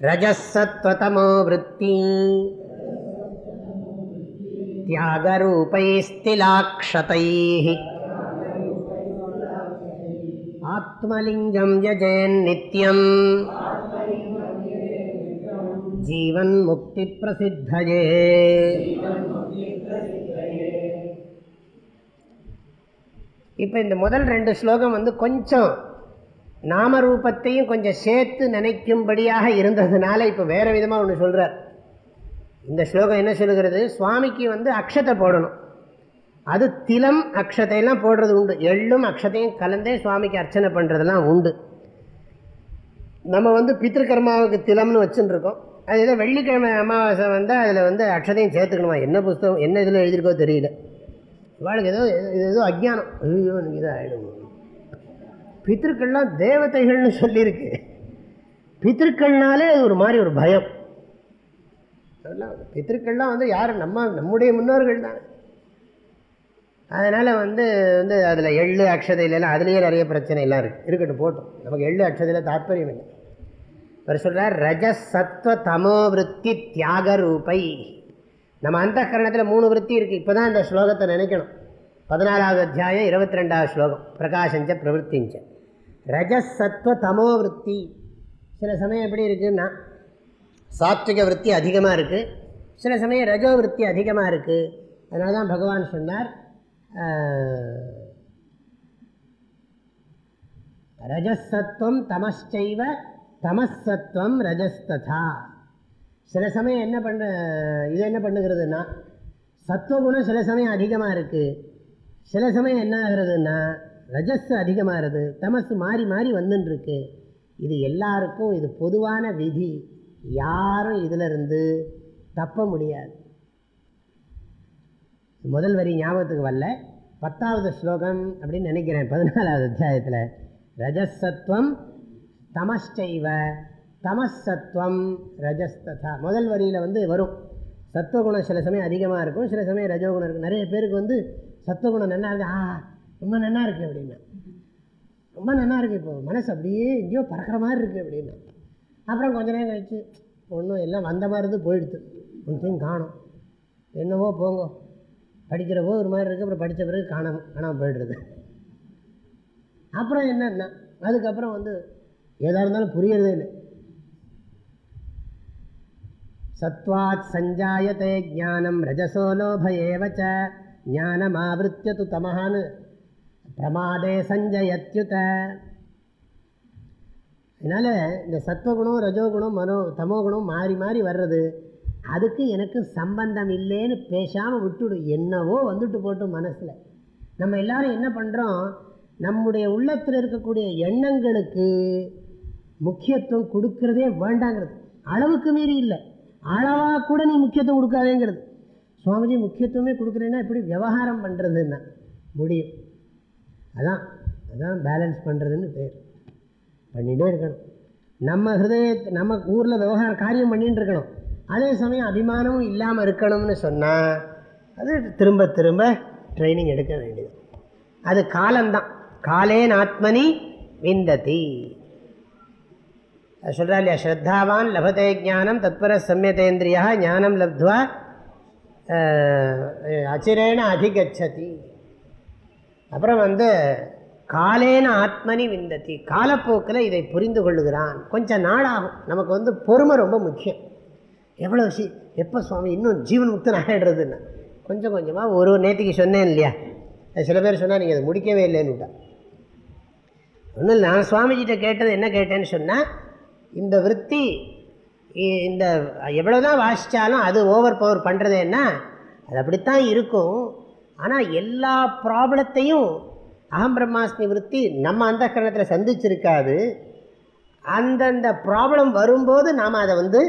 ரஜசத்வதமோ விற்பி त्यागरूपैस्तिलाक्षतैः आत्मलिङ्गं यजेन्नित्यम् जीवन्मुक्तिप्रसिद्धये இப்போ இந்த முதல் ரெண்டு ஸ்லோகம் வந்து கொஞ்சம் நாமரூபத்தையும் கொஞ்சம் சேர்த்து நினைக்கும்படியாக இருந்ததுனால இப்போ வேறு விதமாக ஒன்று சொல்கிறார் இந்த ஸ்லோகம் என்ன சொல்லுகிறது? சுவாமிக்கு வந்து அக்ஷத்தை போடணும். அது திலம் அக்ஷத்தையெல்லாம் போடுறது உண்டு. எள்ளும் அக்ஷத்தையும் கலந்தே சுவாமிக்கு அர்ச்சனை பண்ணுறதெல்லாம் உண்டு. நம்ம வந்து பித்திருக்கர்மாவுக்கு திலம்னு வச்சுருக்கோம். அது ஏதோ வெள்ளிக்கிழமை அமாவாசை வந்தால் அதில் வந்து அக்ஷதையும் சேர்த்துக்கணுமா? என்ன புஸ்தகம் என்ன இதில் எழுதியிருக்கோ தெரியல. இவாளுக்கு ஏதோ இது ஏதோ அஜ்ஞானம். ஐயோ நீங்கள் இதை ஆகிடும் பித்திருக்கள்லாம் தேவதைகள்னு சொல்லியிருக்கு. பித்திருக்கள்னாலே அது ஒரு மாதிரி ஒரு பயம். அதெல்லாம் பித்திருக்கள்லாம் வந்து யார்? நம்ம நம்முடைய முன்னோர்கள் தான். அதனால் வந்து வந்து அதில் எள்ளு அக்ஷதையிலலாம் அதுலேயே நிறைய பிரச்சனை எல்லாம் இருக்குது இருக்கட்டும் போட்டோம். நமக்கு எள்ளு அக்ஷதையில் தாற்பயம் இல்லை. அவர் சொல்கிறார் ரஜ சத்வ தமோ விற்பி தியாக ரூபை. நம்ம அந்த கரணத்தில் மூணு விற்பி இருக்குது இப்போ தான் இந்த ஸ்லோகத்தை நினைக்கணும். பதினாலாவது அத்தியாயம் இருபத்தி ரெண்டாவது ஸ்லோகம். பிரகாஷஞ்ச பிரவருத்திஞ்ச. ரஜசத்வ தமோவிற்பி சில சமயம் எப்படி இருக்குன்னா சாத்விக விற்பி அதிகமாக இருக்குது சில சமயம் ரஜோ விற்பி அதிகமாக இருக்குது அதனால தான் பகவான் சொன்னார் ரஜசத்துவம் தமஸ்சைவ தமசத்துவம் ரஜஸ்ததா. சில சமயம் என்ன பண்ண இது என்ன பண்ணுகிறதுனா சத்துவகுணம் சில சமயம் அதிகமாக இருக்குது சில சமயம் என்ன ஆகிறதுன்னா ரஜஸ் அதிகமாகிறது தமசு மாறி மாறி வந்துட்டுருக்கு இது எல்லாருக்கும் இது பொதுவான விதி. யாரும் இதிலிருந்து தப்ப முடியாது. முதல் வரி ஞாபகத்துக்கு வரல. பத்தாவது ஸ்லோகம் அப்படின்னு நினைக்கிறேன் பதினாலாவது அத்தியாயத்தில். ரஜசத்துவம் தமஸ்டைவ தமசத்துவம் ரஜஸ்ததா. முதல் வரியில் வந்து வரும். சத்துவகுணம் சில சமயம் அதிகமாக இருக்கும் சில சமயம் ரஜோகுணம் இருக்கும். நிறைய பேருக்கு வந்து சத்துவகுணம் நல்லா இருக்கு. ஆ ரொம்ப நல்லா இருக்குது அப்படின்னா. ரொம்ப நல்லா இருக்குது இப்போ. மனசு அப்படியே எங்கேயோ பறக்கிற மாதிரி இருக்குது அப்படின்னா. அப்புறம் கொஞ்ச நேரம் கழிச்சு ஒன்றும் எல்லாம் வந்த மாதிரி இருந்து போயிடுது. ஒன்றையும் காணும். என்னவோ போங்க. படிக்கிறவோ ஒரு மாதிரி இருக்குது அப்புறம் படித்த பிறகு காணாம. காணாமல் போயிடுறது. அப்புறம் என்னன்னா அதுக்கப்புறம் வந்து எதாக இருந்தாலும் புரியறதே இல்லை. சத்வாத் சஞ்சாயத்தை ஞானம் ரஜசோலோப ஏவச்ச. ஞானமாவிருத்திய து தமஹான்னு பிரமாதே சஞ்சயத்யுத. அதனால் இந்த சத்வகுணம் ரஜோகுணம் மனோ தமோகுணம் மாறி மாறி வர்றது அதுக்கு எனக்கு சம்பந்தம் இல்லைன்னு பேசாமல் விட்டுடும் என்னவோ வந்துட்டு போட்டோம் மனசில். நம்ம எல்லாரும் என்ன பண்ணுறோம் நம்முடைய உள்ளத்தில் இருக்கக்கூடிய எண்ணங்களுக்கு முக்கியத்துவம் கொடுக்கறதே வேண்டாங்கிறது. அளவுக்கு மீறி இல்லை. அளவாக கூட நீ முக்கியத்துவம் கொடுக்காதேங்கிறது. சுவாமிஜி முக்கியத்துவமே கொடுக்குறேன்னா எப்படி விவகாரம் பண்ணுறதுன்னா முடியும். அதான் அதான் பேலன்ஸ் பண்ணுறதுன்னு பேர். பண்ணிகிட்டே இருக்கணும். நம்ம ஹிருதய நம்ம ஊரில் விவகார காரியம் பண்ணிகிட்டு இருக்கணும். அதே சமயம் அபிமானமும் இல்லாமல் இருக்கணும்னு சொன்னால் அது திரும்ப திரும்ப ட்ரைனிங் எடுக்க வேண்டியது. அது காலம்தான். காலேன் ஆத்மனி விந்ததி. சொல்கிறா இல்லையா? ஸ்ரத்தாவான் லபதே ஞானம் தத்பர சம்யதேந்திரியா ஞானம் லப்துவா அச்சிரேன அதிகச்சதி. அப்புறம் வந்து காலேன ஆத்மனி விந்ததி. காலப்போக்கில் இதை புரிந்து கொள்ளுகிறான். கொஞ்சம் நாளாகும். நமக்கு வந்து பொறுமை ரொம்ப முக்கியம். எவ்வளோ சி எப்போ சுவாமி இன்னும் ஜீவன் முக்தன் ஆகிடுறதுன்னு கொஞ்சம் கொஞ்சமாக ஒரு நேற்றுக்கு சொன்னேன் இல்லையா? சில பேர் சொன்னால் நீங்கள் அதை முடிக்கவே இல்லைன்னு விட்டா. ஒன்றும் இல்லை நான் சுவாமிஜிட்ட கேட்டது என்ன கேட்டேன்னு சொன்னால் இந்த விற்பி இந்த எவ்வளோ தான் வாசித்தாலும் அது ஓவர் பவர் பண்ணுறது என்ன? அது அப்படித்தான் இருக்கும். ஆனால் எல்லா ப்ராப்ளத்தையும் அகம் பிரம்மாஸ்மி விற்பி நம்ம அந்த கரணத்தில் சந்திச்சிருக்காது. அந்தந்த ப்ராப்ளம் வரும்போது நாம் அதை வந்து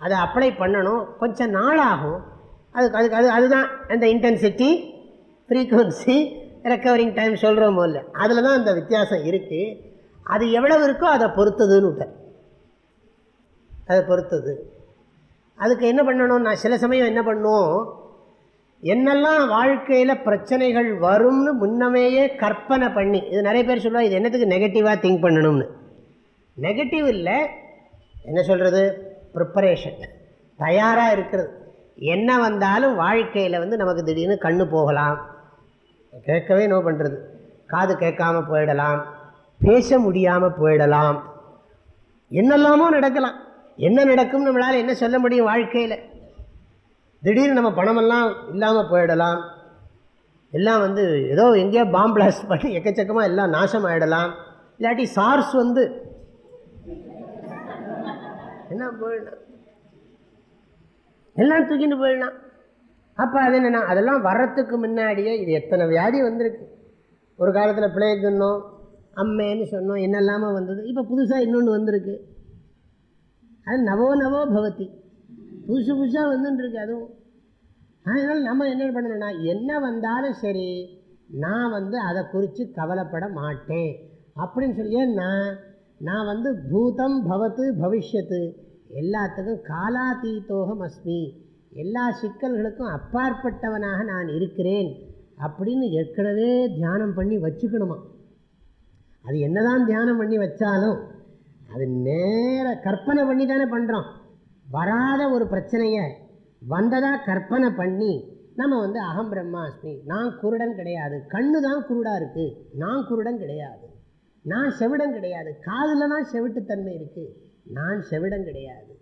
அதை அப்ளை பண்ணணும். கொஞ்சம் நாளாகும். அதுக்கு அதுக்கு அது அதுதான் அந்த இன்டென்சிட்டி ஃப்ரீக்குவன்சி ரெக்கவரிங் டைம் சொல்கிறோம் போல அதில் தான் அந்த வித்தியாசம் இருக்குது அது எவ்வளவு இருக்கோ அதை பொறுத்ததுன்னு விட்டேன். அதை பொறுத்தது. அதுக்கு என்ன பண்ணணும் நான் சில சமயம் என்ன பண்ணுவோம் என்னெல்லாம் வாழ்க்கையில் பிரச்சனைகள் வரும்னு முன்னமேயே கற்பனை பண்ணி இது நிறைய பேர் சொல்லுவாங்க இது என்னத்துக்கு நெகட்டிவாக திங்க் பண்ணணும்னு. நெகட்டிவ் இல்லை என்ன சொல்கிறது ப்ரிப்பரேஷன் தயாராக இருக்கிறது. என்ன வந்தாலும் வாழ்க்கையில் வந்து நமக்கு திடீர்னு கண்ணு போகலாம். கேட்கவே நோ பண்ணுறது காது கேட்காம போயிடலாம். பேச முடியாமல் போயிடலாம். என்னெல்லாமோ நடக்கலாம். என்ன நடக்கும் நம்மளால் என்ன சொல்ல முடியும் வாழ்க்கையில்? திடீர்னு நம்ம பணமெல்லாம் இல்லாமல் போயிடலாம். எல்லாம் வந்து ஏதோ எங்கேயோ பாம்பு பிளாஸ்ட் பண்ணி எக்கச்சக்கமாக எல்லாம் நாசம் ஆகிடலாம் இல்லாட்டி சார்ஸ் வந்து என்ன போயிடலாம்? எல்லாம் தூக்கிட்டு போயிடலாம். அப்போ அது என்னென்னா அதெல்லாம் வர்றதுக்கு முன்னாடியே இது எத்தனை வியாதி வந்திருக்கு? ஒரு காலத்தில் பிளேக்குன்னோம் அம்மேன்னு சொன்னோம் என்னெல்லாமல் வந்தது. இப்போ புதுசாக இன்னொன்று வந்திருக்கு. அது நவோ நவோ பவதி. புதுசு புதுசாக வந்துட்டுருக்கு அதுவும். அதனால் நம்ம என்ன பண்ணணும்னா என்ன வந்தாலும் சரி நான் வந்து அதை குறித்து கவலைப்பட மாட்டேன். அப்படின்னு சொல்லி ஏன்னா நான் வந்து பூதம் பவத்து பவிஷ்யத்து. எல்லாத்துக்கும் காலாதீத்தோகம் அஸ்மி. எல்லா சிக்கல்களுக்கும் அப்பாற்பட்டவனாக நான் இருக்கிறேன் அப்படின்னு ஏற்கனவே தியானம் பண்ணி வச்சுக்கணுமா? அது என்னதான் தியானம் பண்ணி வச்சாலும் அது நேர கற்பனை பண்ணி தானே பண்ணுறோம் வராத ஒரு பிரச்சனையை வந்ததாக கற்பனை பண்ணி நம்ம வந்து அகம் பிரம்மாஸ்மி நான் குருடன் கிடையாது. கண்ணு தான் குருடாக இருக்குது நான் குருடன் கிடையாது. நான் செவிடன் கிடையாது. காதில் தான் செவிட்டுத்தன்மை இருக்குது நான் செவிடன் கிடையாது.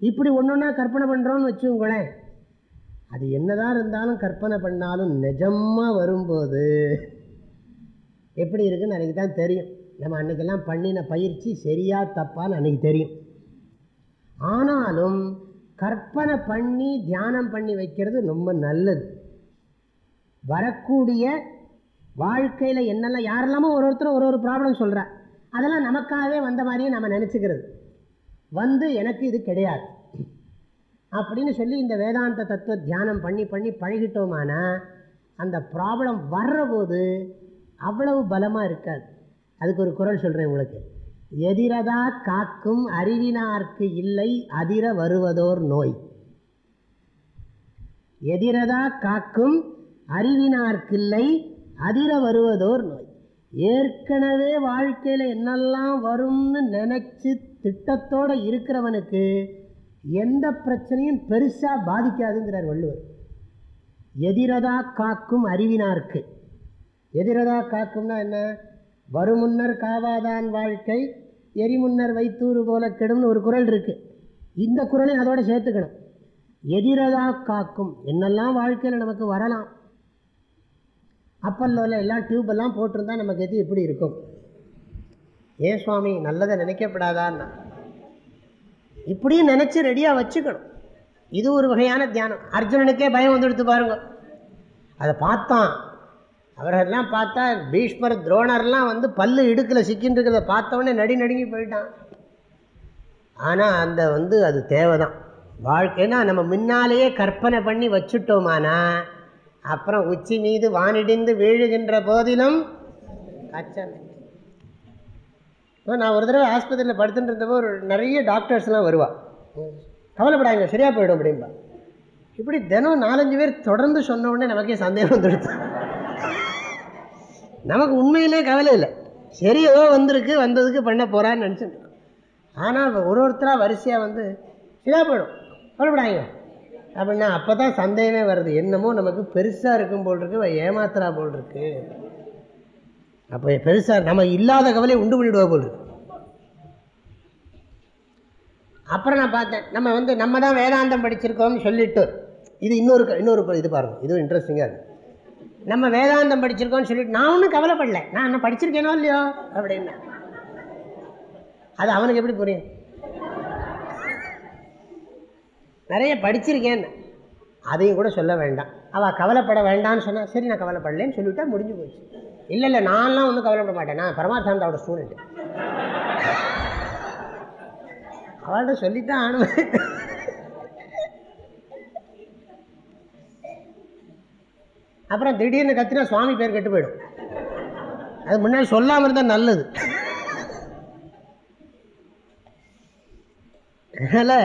இப்படி ஒன்று ஒன்றா கற்பனை பண்ணுறோன்னு வச்சுங்களேன் அது என்னதான் இருந்தாலும் கற்பனை பண்ணாலும் நிஜமாக வரும்போது எப்படி இருக்குன்னு அன்றைக்கி தான் தெரியும். நம்ம அன்றைக்கெல்லாம் பண்ணின பயிற்சி சரியா தப்பான்னு அன்றைக்கி தெரியும். ஆனாலும் கற்பனை பண்ணி தியானம் பண்ணி வைக்கிறது ரொம்ப நல்லது. வரக்கூடிய வாழ்க்கையில் என்னெல்லாம் யாரெல்லாமோ ஒரு ஒருத்தரும் ஒரு ஒரு ப்ராப்ளம் சொல்கிறா அதெல்லாம் நமக்காகவே வந்த மாதிரியே நம்ம நினச்சிக்கிறது. வந்து எனக்கு இது கிடையாது. அப்படின்னு சொல்லி இந்த வேதாந்த தத்துவ தியானம் பண்ணி பண்ணி பழகிட்டோமானா அந்த ப்ராப்ளம் வர்றபோது அவ்வளவு பலமாக இருக்காது. அதுக்கு ஒரு குரல் சொல்கிறேன் உங்களுக்கு. எதிரதா காக்கும் அறிவினார்க்கு இல்லை அதிர வருவதோர் நோய். எதிரதா காக்கும் அறிவினார்க்கில்லை அதிர வருவதோர் நோய். ஏற்கனவே வாழ்க்கையில் என்னெல்லாம் வரும்னு நினச்சி திட்டத்தோடு இருக்கிறவனுக்கு எந்த பிரச்சனையும் பெருசாக பாதிக்காதுங்கிறார் வள்ளுவர். எதிரதா காக்கும் அறிவினார்க்கு. எதிரதா காக்கும்னா என்ன? வருமுன்னர் காவாதான் வாழ்க்கை எரிமுன்னர் வைத்தூறு போல கெடும்னு ஒரு குரல் இருக்குது இந்த குரலை அதோட சேர்த்துக்கணும். எதிரதா காக்கும் என்னெல்லாம் வாழ்க்கையில் நமக்கு வரலாம். அப்பல்லோவில் எல்லாம் டியூபெல்லாம் போட்டிருந்தா நமக்கு எது எப்படி இருக்கும்? ஏன் சுவாமி நல்லதை நினைக்கப்படாதான்னா? இப்படியும் நினச்சி ரெடியாக வச்சுக்கணும். இது ஒரு வகையான தியானம். அர்ஜுனனுக்கே பயம் வந்துடுத்து பாருங்க. அதை பார்த்தான். அவரெல்லாம் பார்த்தா பீஷ்மர் துரோணர்லாம் வந்து பல்லு இடுக்கில் சிக்கின்னு இருக்கிறத பார்த்தவொடனே நடி நடுங்கி போயிட்டான். ஆனால் அந்த வந்து அது தேவைதான். வாழ்க்கைன்னா நம்ம முன்னாலேயே கற்பனை பண்ணி வச்சுட்டோமானா அப்புறம் உச்சி மீது வானிடிந்து வீழுகின்ற போதிலும் அச்சம் இப்போ நான் ஒரு தடவை ஆஸ்பத்திரியில் படுத்துட்டு இருந்தப்போ ஒரு நிறைய டாக்டர்ஸ்லாம் வருவா. கவலைப்படாங்க சரியாக போயிடும் அப்படின்பா இப்படி தினம் நாலஞ்சு பேர் தொடர்ந்து சொன்ன உடனே நமக்கே சந்தேகம் வந்துடுது. நமக்கு உண்மையிலே கவலை இல்லை. சரி ஏதோ வந்திருக்கு வந்ததுக்கு பண்ண போகிறான்னு நினச்சிட்டு ஆனால் ஒரு ஒருத்தராக வரிசையாக வந்து இதாக போயிடும். கவலைப்படாங்க அப்படின்னா அப்போ தான் சந்தேகமே வருது. என்னமோ நமக்கு பெருசாக இருக்கும் போல் இருக்கு ஏமாத்துறா போல் இருக்கு. அப்போ பெருசாக நம்ம இல்லாத கவலையை உண்டு பண்ணிவிடுவா போல் இருக்கு. அப்புறம் நான் பார்த்தேன் நம்ம வந்து நம்ம தான் வேதாந்தம் படிச்சிருக்கோம்னு சொல்லிட்டு இது இன்னொரு இன்னொரு இது பாருங்கள் இதுவும் இன்ட்ரெஸ்டிங்காக இருக்குது நம்ம வேதாந்தம் படிச்சிருக்கோம்னு சொல்லிட்டு நான் ஒன்றும் கவலைப்படல. நான் என்ன படிச்சிருக்கேனோ இல்லையோ? அப்படின்னா. அது அவனுக்கு எப்படி புரியும்? நிறைய படிச்சிருக்கேன்னு அதையும் கூட சொல்ல வேண்டாம். அவள் கவலைப்பட வேண்டாம்னு சொன்னா சரி நான் கவலைப்படலன்னு சொல்லிவிட்டா முடிஞ்சு போச்சு. இல்லை இல்லை நான்லாம் ஒன்றும் கவலைப்பட மாட்டேன். நான் பரமார்த்தானந்தோட ஸ்டூடெண்ட் அவள்கிட்ட சொல்லித்தான் ஆனுவேன் அப்புறம் திடீர்னு கத்தினா சுவாமி பேர் கெட்டு போயிடும். அது முன்னாடி சொல்லாமல் இருந்தால் நல்லது. அதனால்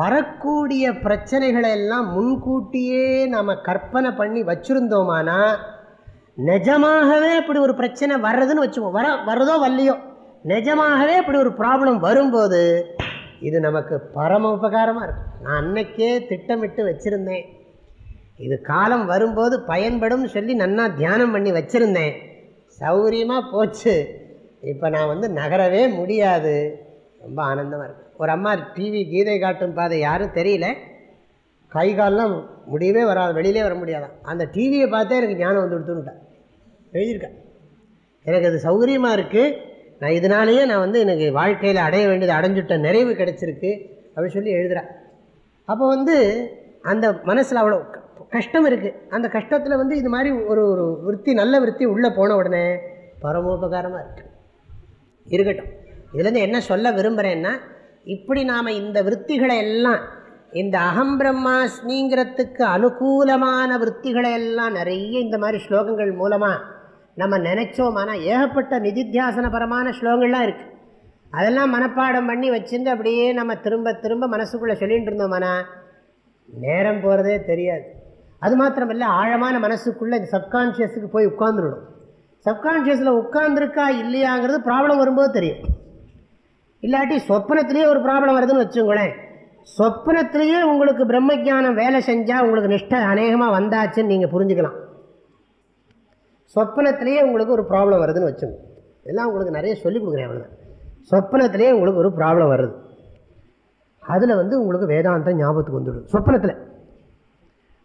வரக்கூடிய பிரச்சனைகளை எல்லாம் முன்கூட்டியே நாம் கற்பனை பண்ணி வச்சுருந்தோமானா நிஜமாகவே இப்படி ஒரு பிரச்சனை வர்றதுன்னு வச்சுப்போம் வர வர்றதோ வரலையோ. நிஜமாகவே இப்படி ஒரு ப்ராப்ளம் வரும்போது இது நமக்கு பரம உபகாரமாக இருக்கும். நான் அன்னைக்கே திட்டமிட்டு வச்சுருந்தேன். இது காலம் வரும்போது பயன்படும் சொல்லி நன்னா தியானம் பண்ணி வச்சுருந்தேன். சௌரியமாக போச்சு. இப்போ நான் வந்து நகரவே முடியாது. ரொம்ப ஆனந்தமாக இருக்கு. ஒரு அம்மா டிவி கீதை காட்டும் பாதை யாரும் தெரியல. கை கால்லாம் முடியவே வராது. வெளியிலே வர முடியாதான். அந்த டிவியை பார்த்தே எனக்கு ஞானம் வந்து கொடுத்துட்டேன் எழுதியிருக்கேன் எனக்கு அது சௌகரியமாக இருக்குது நான் இதனாலேயே நான் வந்து எனக்கு வாழ்க்கையில் அடைய வேண்டியது அடைஞ்சுட்ட நிறைவு கிடச்சிருக்கு. அப்படின்னு சொல்லி எழுதுகிறேன் அப்போ வந்து அந்த மனசில் அவ்வளோ கஷ்டம் இருக்குது அந்த கஷ்டத்தில் வந்து இது மாதிரி ஒரு ஒரு விற்பி நல்ல விற்பி உள்ளே போன உடனே பரமோபகாரமாக இருக்குது இருக்கட்டும். இதுலேருந்து என்ன சொல்ல விரும்புகிறேன்னா இப்படி நாம் இந்த விற்த்திகளை எல்லாம் இந்த அகம் பிரம்மாஸ்மிங்கிறதுக்கு அனுகூலமான விற்த்திகளை எல்லாம் நிறைய இந்த மாதிரி ஸ்லோகங்கள் மூலமாக நம்ம நினச்சோமானா ஏகப்பட்ட நிதித்தியாசனபரமான ஸ்லோகங்கள்லாம் இருக்குது அதெல்லாம் மனப்பாடம் பண்ணி வச்சுருந்து அப்படியே நம்ம திரும்ப திரும்ப மனசுக்குள்ளே சொல்லிட்டு இருந்தோமானா நேரம் போகிறதே தெரியாது. அது மாத்திரமில்லை ஆழமான மனசுக்குள்ளே இந்த சப்கான்ஷியஸுக்கு போய் உட்காந்துடணும் சப்கான்ஷியஸில் உட்காந்துருக்கா இல்லையாங்கிறது ப்ராப்ளம் வரும்போது தெரியும். இல்லாட்டி சொப்பனத்திலேயே ஒரு ப்ராப்ளம் வருதுன்னு வச்சுங்களேன் சொப்பனத்திலேயே உங்களுக்கு பிரம்மஜானம் வேலை செஞ்சால் உங்களுக்கு நிஷ்டை அநேகமாக வந்தாச்சுன்னு நீங்கள் புரிஞ்சுக்கலாம். சொப்பனத்திலேயே உங்களுக்கு ஒரு ப்ராப்ளம் வருதுன்னு வச்சுங்க இதெல்லாம் உங்களுக்கு நிறைய சொல்லிக் கொடுக்குறேன் அவ்வளோதான் சொப்பனத்திலேயே உங்களுக்கு ஒரு ப்ராப்ளம் வருது. அதில் வந்து உங்களுக்கு வேதாந்தம் ஞாபகத்துக்கு வந்துவிடும் சொப்பனத்தில்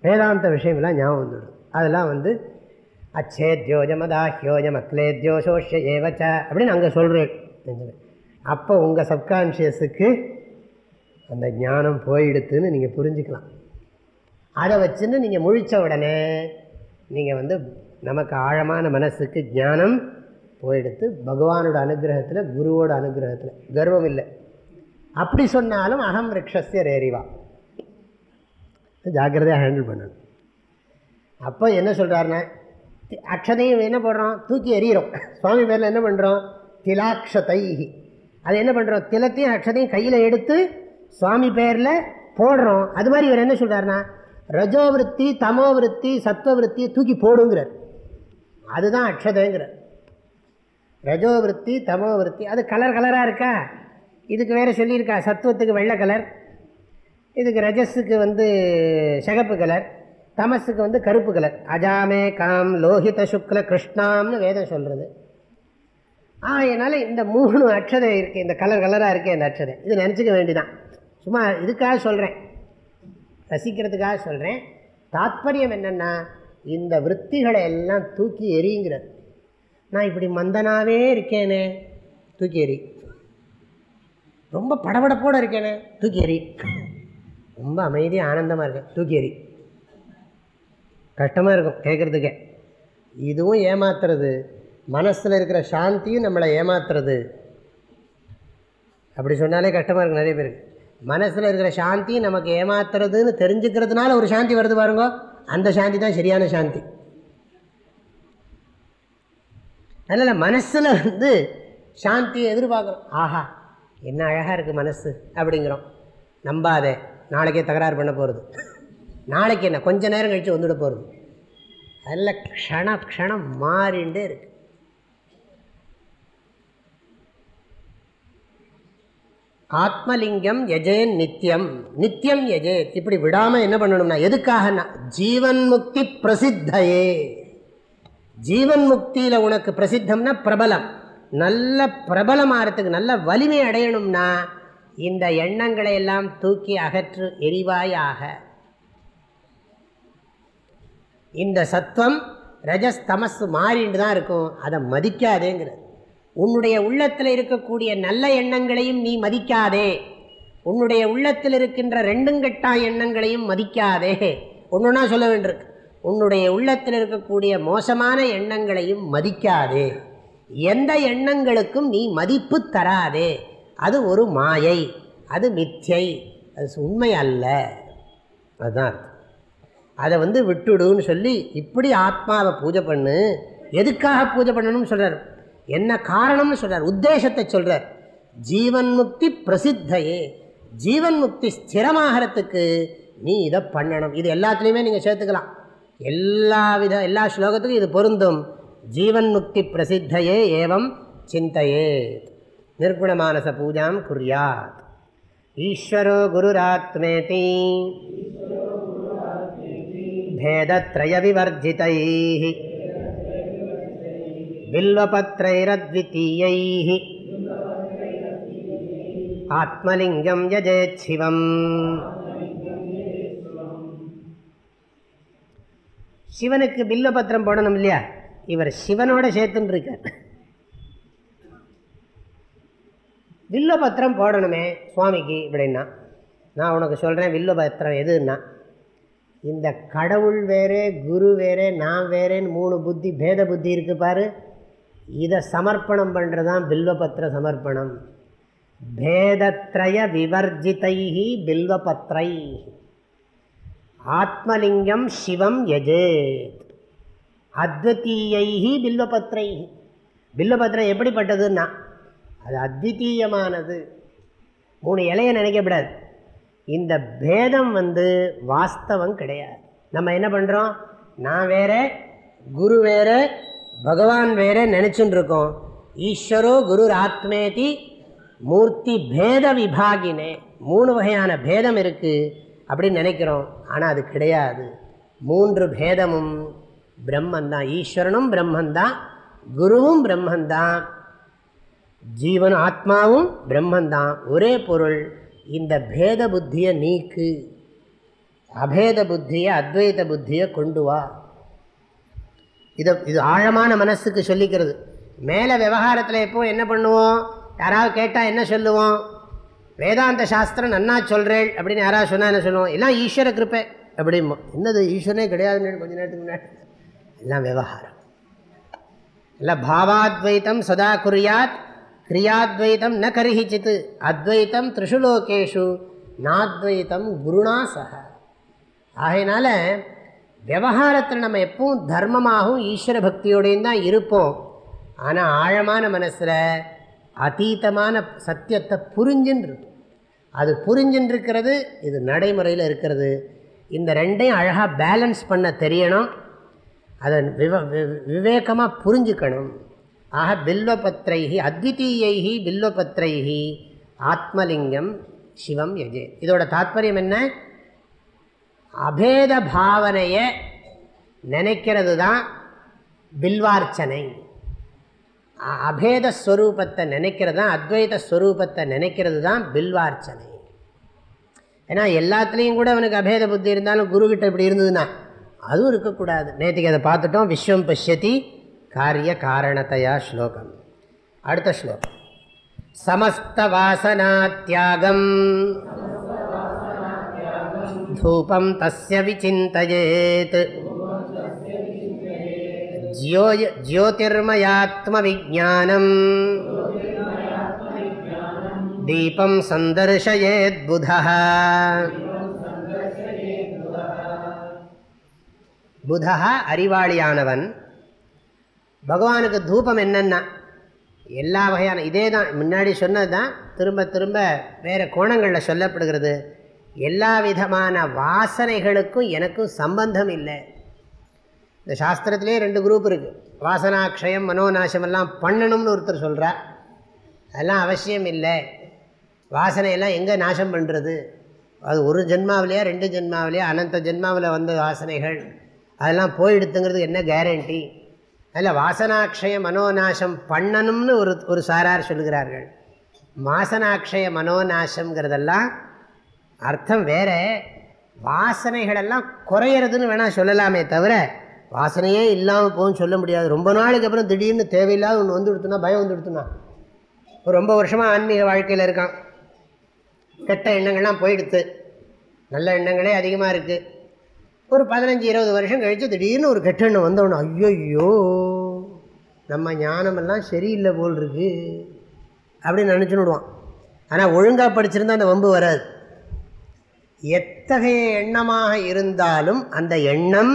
வேதாந்த விஷயமெல்லாம் ஞாபகம் வந்துடும். அதெல்லாம் வந்து அச்சேத்யோஜமதாஹ்யோஜம் அக்லேத்யோ சோஷ ஏவச்ச அப்படின்னு அங்கே சொல்கிறேன் அப்போ உங்கள் சப்கான்ஷியஸுக்கு அந்த ஞானம் போயிடுத்துன்னு நீங்கள் புரிஞ்சுக்கலாம். அதை வச்சுன்னு நீங்கள் முழித்த உடனே நீங்கள் வந்து நமக்கு ஆழமான மனசுக்கு ஞானம் போயிடுத்து பகவானோட அனுகிரகத்தில் குருவோட அனுகிரகத்தில். கர்வம் இல்லை. அப்படி சொன்னாலும் அகம் ரிக்ஷஸ்ய ரேரிவா. ஜாக்கிரதையாக ஹேண்டில் பண்ணணும். அப்போ என்ன சொல்கிறாருன்னா அக்ஷதையும் என்ன பண்ணுறோம் தூக்கி எறிகிறோம் சுவாமி பேரில் என்ன பண்ணுறோம் திலாக்ஷதை அது என்ன பண்ணுறோம் திலத்தையும் அக்ஷதையும் கையில் எடுத்து சுவாமி பேரில் போடுறோம். அது மாதிரி இவர் என்ன சொல்கிறாருன்னா ரஜோவிருத்தி தமோவிருத்தி சத்வவிருத்தியை தூக்கி போடுங்கிறார். அதுதான் அக்ஷதைங்கிறார். ரஜோவிருத்தி தமோவிருத்தி அது கலர் கலராக இருக்கா? இதுக்கு வேறு சொல்லியிருக்கா? சத்துவத்துக்கு வெள்ளை கலர் இதுக்கு ரஜஸுக்கு வந்து சிகப்பு கலர் தமஸுக்கு வந்து கருப்பு கலர். அஜாமே காம் லோஹித சுக்ல கிருஷ்ணாம்னு வேதம் சொல்கிறது ஆகையினால இந்த மூணு அக்ஷதை இருக்குது இந்த கலர் கலராக இருக்கே இந்த அக்ஷதை இது நினச்சிக்க வேண்டிதான் சும்மா இதுக்காக சொல்கிறேன் ரசிக்கிறதுக்காக சொல்கிறேன் தாத்பரியம் என்னென்னா இந்த விற்த்திகளை எல்லாம் தூக்கி எறிங்கிறது நான் இப்படி மந்தனாகவே இருக்கேனே தூக்கி எறி. ரொம்ப படபடப்போடு இருக்கேனே தூக்கி எறி. ரொம்ப அமைதியாக ஆனந்தமாக இருக்கேன். தூக்கி எறி. கஷ்டமாக இருக்கும் கேட்குறதுக்கே இதுவும் ஏமாத்துறது. மனசில் இருக்கிற சாந்தியும் நம்மளை ஏமாத்துறது. அப்படி சொன்னாலே கஷ்டமாக இருக்கும் நிறைய பேருக்கு. மனசில் இருக்கிற சாந்தி நமக்கு ஏமாத்துறதுன்னு தெரிஞ்சுக்கிறதுனால ஒரு சாந்தி வருது பாருங்க. அந்த சாந்தி தான் சரியான சாந்தி. அதனால் மனசில் வந்து சாந்தியை எதிர்பார்க்குறோம். ஆஹா என்ன அழகாக இருக்குது மனசு அப்படிங்கிறோம். நம்பாதே. நாளைக்கே தகராறு பண்ண போகிறது நாளைக்கு என்ன? கொஞ்ச நேரம் கழித்து வந்துட போகிறது அதில் க்ஷண க்ஷணம் மாறிண்டே இருக்கு. ஆத்மலிங்கம் எஜேன் நித்தியம் நித்தியம் எஜேத். இப்படி விடாமல் என்ன பண்ணணும்னா எதுக்காகனா ஜீவன் முக்தி பிரசித்தையே. ஜீவன் முக்தியில் உனக்கு பிரசித்தம்னா பிரபலம். நல்ல பிரபலமாகறதுக்கு நல்ல வலிமை அடையணும்னா இந்த எண்ணங்களை எல்லாம் தூக்கி அகற்று எரிவாயாக. இந்த சத்துவம் ரஜஸ் தமஸ் மாறிட்டு தான் இருக்கும். அதை மதிக்காதேங்கிறது. உன்னுடைய உள்ளத்தில் இருக்கக்கூடிய நல்ல எண்ணங்களையும் நீ மதிக்காதே. உன்னுடைய உள்ளத்தில் இருக்கின்ற ரெண்டுங்கட்டா எண்ணங்களையும் மதிக்காதே. ஒன்றுனா சொல்ல வேண்டியிருக்கு. உன்னுடைய உள்ளத்தில் இருக்கக்கூடிய மோசமான எண்ணங்களையும் மதிக்காதே. எந்த எண்ணங்களுக்கும் நீ மதிப்பு தராதே. அது ஒரு மாயை அது மித்யை அது உண்மை அல்ல. அதுதான் அதை வந்து விட்டுடுன்னு சொல்லி இப்படி ஆத்மாவை பூஜை பண்ணு. எதுக்காக பூஜை பண்ணணும்னு சொல்கிறார் என்ன காரணம்னு சொல்கிறார் உத்தேசத்தை சொல்கிறார் ஜீவன் முக்தி பிரசித்தையே. ஜீவன் முக்தி ஸ்திரமாகறத்துக்கு நீ இதை பண்ணணும். இது எல்லாத்துலேயுமே நீங்கள் சேர்த்துக்கலாம். எல்லா வித எல்லா ஸ்லோகத்துக்கும் இது பொருந்தும். ஜீவன் முக்தி பிரசித்தையே ஏவம் சிந்தையே. நிர்குணமானச பூஜாம் குர்யாத் ஈஸ்வரோ குருராத்மேதி भेदत्रयविवर्जितैः बिल्वपत्रैरद्वितीयैः आत्मलिङ्गं यजेच्छिवम् சிவனுக்கு பில்வபத்திரம் போடணும் இல்லையா இவர் சிவனோட சேர்த்துன்னு இருக்கார் வில்வபத்திரம் போடணுமே சுவாமிக்கு இப்படின்னா நான் உனக்கு சொல்கிறேன் வில்வபத்திரம் எதுன்னா இந்த கடவுள் வேறே குரு வேறே நான் வேறேன்னு மூணு புத்தி பேத புத்தி இருக்கு பாரு. இதை சமர்ப்பணம் பண்ணுறது தான் பில்வபத்திர சமர்ப்பணம். பேதத்ரய விவர்ஜிதைஹி பில்வபத்ரை ஆத்மலிங்கம் சிவம் யஜேத் அத்வித்தீயைஹி பில்வபத்ரை பில்வபத்திரம் எப்படிப்பட்டதுன்னா அது அத்வித்தீயமானது மூணு இலையை நினைக்கப்படாது. இந்த பேதம் வந்து வாஸ்தவம் கிடையாது. நம்ம என்ன பண்ணுறோம் நான் வேற குரு வேற பகவான் வேற நினச்சின்னு இருக்கோம். ஈஸ்வரோ குரு ஆத்மேதி மூர்த்தி பேத விபாகினே. மூணு வகையான பேதம் இருக்குது அப்படின்னு நினைக்கிறோம். ஆனால் அது கிடையாது. மூன்று பேதமும் பிரம்மந்தான். ஈஸ்வரனும் பிரம்மந்தான். குருவும் பிரம்மந்தான். ஜீவன் ஆத்மாவும் பிரம்மந்தான். ஒரே பொருள் இந்த பேத புத்தியை நீக்கு. அபேத புத்தியை அத்வைத புத்தியை கொண்டு வா. இதை இது ஆழமான மனசுக்கு சொல்லிக்கிறது. மேலே விவகாரத்தில் எப்போ என்ன பண்ணுவோம்? யாராவது கேட்டால் என்ன சொல்லுவோம்? வேதாந்த சாஸ்திரம் நன்னா சொல்கிறேள் அப்படின்னு யாராவது சொன்னால் என்ன சொல்லுவோம்? எல்லாம் ஈஸ்வர கிருப்பை. அப்படிமோ என்னது ஈஸ்வரனே கிடையாதுன்னு கொஞ்ச நேரத்துக்கு முன்னாடி. எல்லாம் விவகாரம். எல்லாம் பாவாத்வைத்தம் சதா குறியாத் கிரியாத்வைத்தம் ந கரிஹிச்சித் அத்வைத்தம் த்ரிஷுலோகேஷு நாத்வைத்தம் குருணா சக ஆகையினால விவகாரத்தில் நம்ம எப்பவும் தர்மமாகவும் ஈஸ்வர பக்தியோடையும் தான் இருப்போம். ஆனால் ஆழமான மனசில் அதீதமான சத்தியத்தை புரிஞ்சுன்னு அது புரிஞ்சுன்னு இருக்கிறது இது நடைமுறையில் இருக்கிறது. இந்த ரெண்டையும் அழகாக பேலன்ஸ் பண்ண தெரியணும். அதை விவ விவேகமாக புரிஞ்சுக்கணும். ஆக பில்வபத்ரைஹி அத்விதீயைஹி பில்வபத்ரைஹி ஆத்மலிங்கம் சிவம் எஜே இதோட தாத்பரியம் என்ன? அபேத பாவனையை நினைக்கிறது தான் பில்வார்ச்சனை அபேதஸ்வரூபத்தை அபேத ஸ்வரூபத்தை நினைக்கிறது தான் அத்வைத ஸ்வரூபத்தை நினைக்கிறது தான் பில்வார்ச்சனை ஏன்னா எல்லாத்துலேயும் கூட அவனுக்கு அபேத புத்தி இருந்தாலும் குருக்கிட்ட இப்படி இருந்ததுன்னா அதுவும் இருக்கக்கூடாது. நேற்றுக்கு அதை பார்த்துட்டோம் விஸ்வம் பஷ்யதி காரிய காரணத்தையா ஸ்லோகம் அடுத்த ஸ்லோகம் சமஸ்த வாசனா தியாகம் धूपं तस्य विचिन्तयेत् ज्योय ज्योतिर्मयात्मविज्ञानम् दीपं सन्दर्शयेद्बुधः புதா அறிவாளியானவன் பகவானுக்கு தூபம் என்னென்னா எல்லா வகையான இதே தான் முன்னாடி சொன்னது தான் திரும்ப திரும்ப வேறு கோணங்களில் சொல்லப்படுகிறது. எல்லா விதமான வாசனைகளுக்கும் எனக்கும் சம்பந்தம் இல்லை. இந்த சாஸ்திரத்திலே ரெண்டு குரூப் இருக்குது வாசனாட்சயம் மனோநாசம் எல்லாம் பண்ணணும்னு ஒருத்தர் சொல்கிறார் அதெல்லாம் அவசியம் இல்லை. வாசனையெல்லாம் எங்கே நாசம் பண்ணுறது அது ஒரு ஜென்மாவிலையா ரெண்டு ஜென்மாவிலையா அனந்த ஜென்மாவில் வந்த வாசனைகள் அதெல்லாம் போயிடுத்துங்கிறது என்ன கேரண்டி அதில் வாசனாட்சய மனோநாசம் பண்ணணும்னு ஒரு ஒரு சாரார் சொல்கிறார்கள் வாசனாட்சய மனோநாசங்கிறதெல்லாம் அர்த்தம் வேற. வாசனைகளெல்லாம் குறையிறதுன்னு வேணால் சொல்லலாமே தவிர வாசனையே இல்லாமல் போகும்னு சொல்ல முடியாது. ரொம்ப நாளுக்கு அப்புறம் திடீர்னு தேவையில்லாத ஒன்று வந்து கொடுத்துனா பயம் வந்து கொடுத்துனா. ரொம்ப வருஷமாக ஆன்மீக வாழ்க்கையில் இருக்கான். கெட்ட எண்ணங்கள்லாம் போயிடுத்து. நல்ல எண்ணங்களே அதிகமாக இருக்குது ஒரு பதினஞ்சு இருபது வருஷம் கழித்து திடீர்னு ஒரு கெட்ட எண்ணம் வந்தவொடனே ஐயோ நம்ம ஞானமெல்லாம் சரியில்லை போல் இருக்கு அப்படின்னு நினச்சுன்னு விடுவான். ஆனால் ஒழுங்காக படிச்சிருந்தா அந்த வம்பு வராது. எத்தகைய எண்ணமாக இருந்தாலும் அந்த எண்ணம்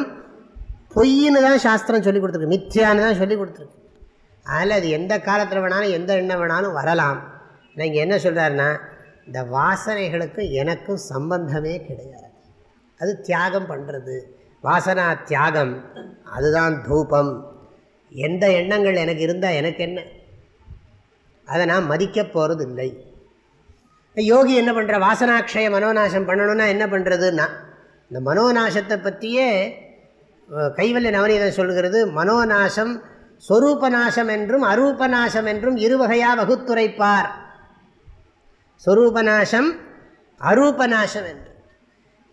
பொய்ன்னு தான் சாஸ்திரம் சொல்லி கொடுத்துருக்கு மித்தியான்னு தான் சொல்லி கொடுத்துருக்கு. அதில் அது எந்த காலத்தில் வேணாலும் எந்த எண்ணம் வேணாலும் வரலாம். நீங்கள் என்ன சொல்கிறாருன்னா இந்த வாசனைகளுக்கும் எனக்கும் சம்பந்தமே கிடையாது. அது தியாகம் பண்ணுறது வாசனா தியாகம். அதுதான் தூபம். எந்த எண்ணங்கள் எனக்கு இருந்தால் எனக்கு என்ன? அதை நான் மதிக்க போகிறது இல்லை யோகி என்ன பண்ணுற வாசனாட்சய மனோநாசம் பண்ணணும்னா என்ன பண்ணுறதுன்னா இந்த மனோநாசத்தை பற்றியே அஹ், கைவல்ய நவநீதம் சொல்கிறது மனோநாசம் சொரூபநாசம் என்றும் அரூபநாசம் என்றும் இருவகையாக வகுத்துரைப்பார். சொரூபநாசம் அரூபநாசம் என்று.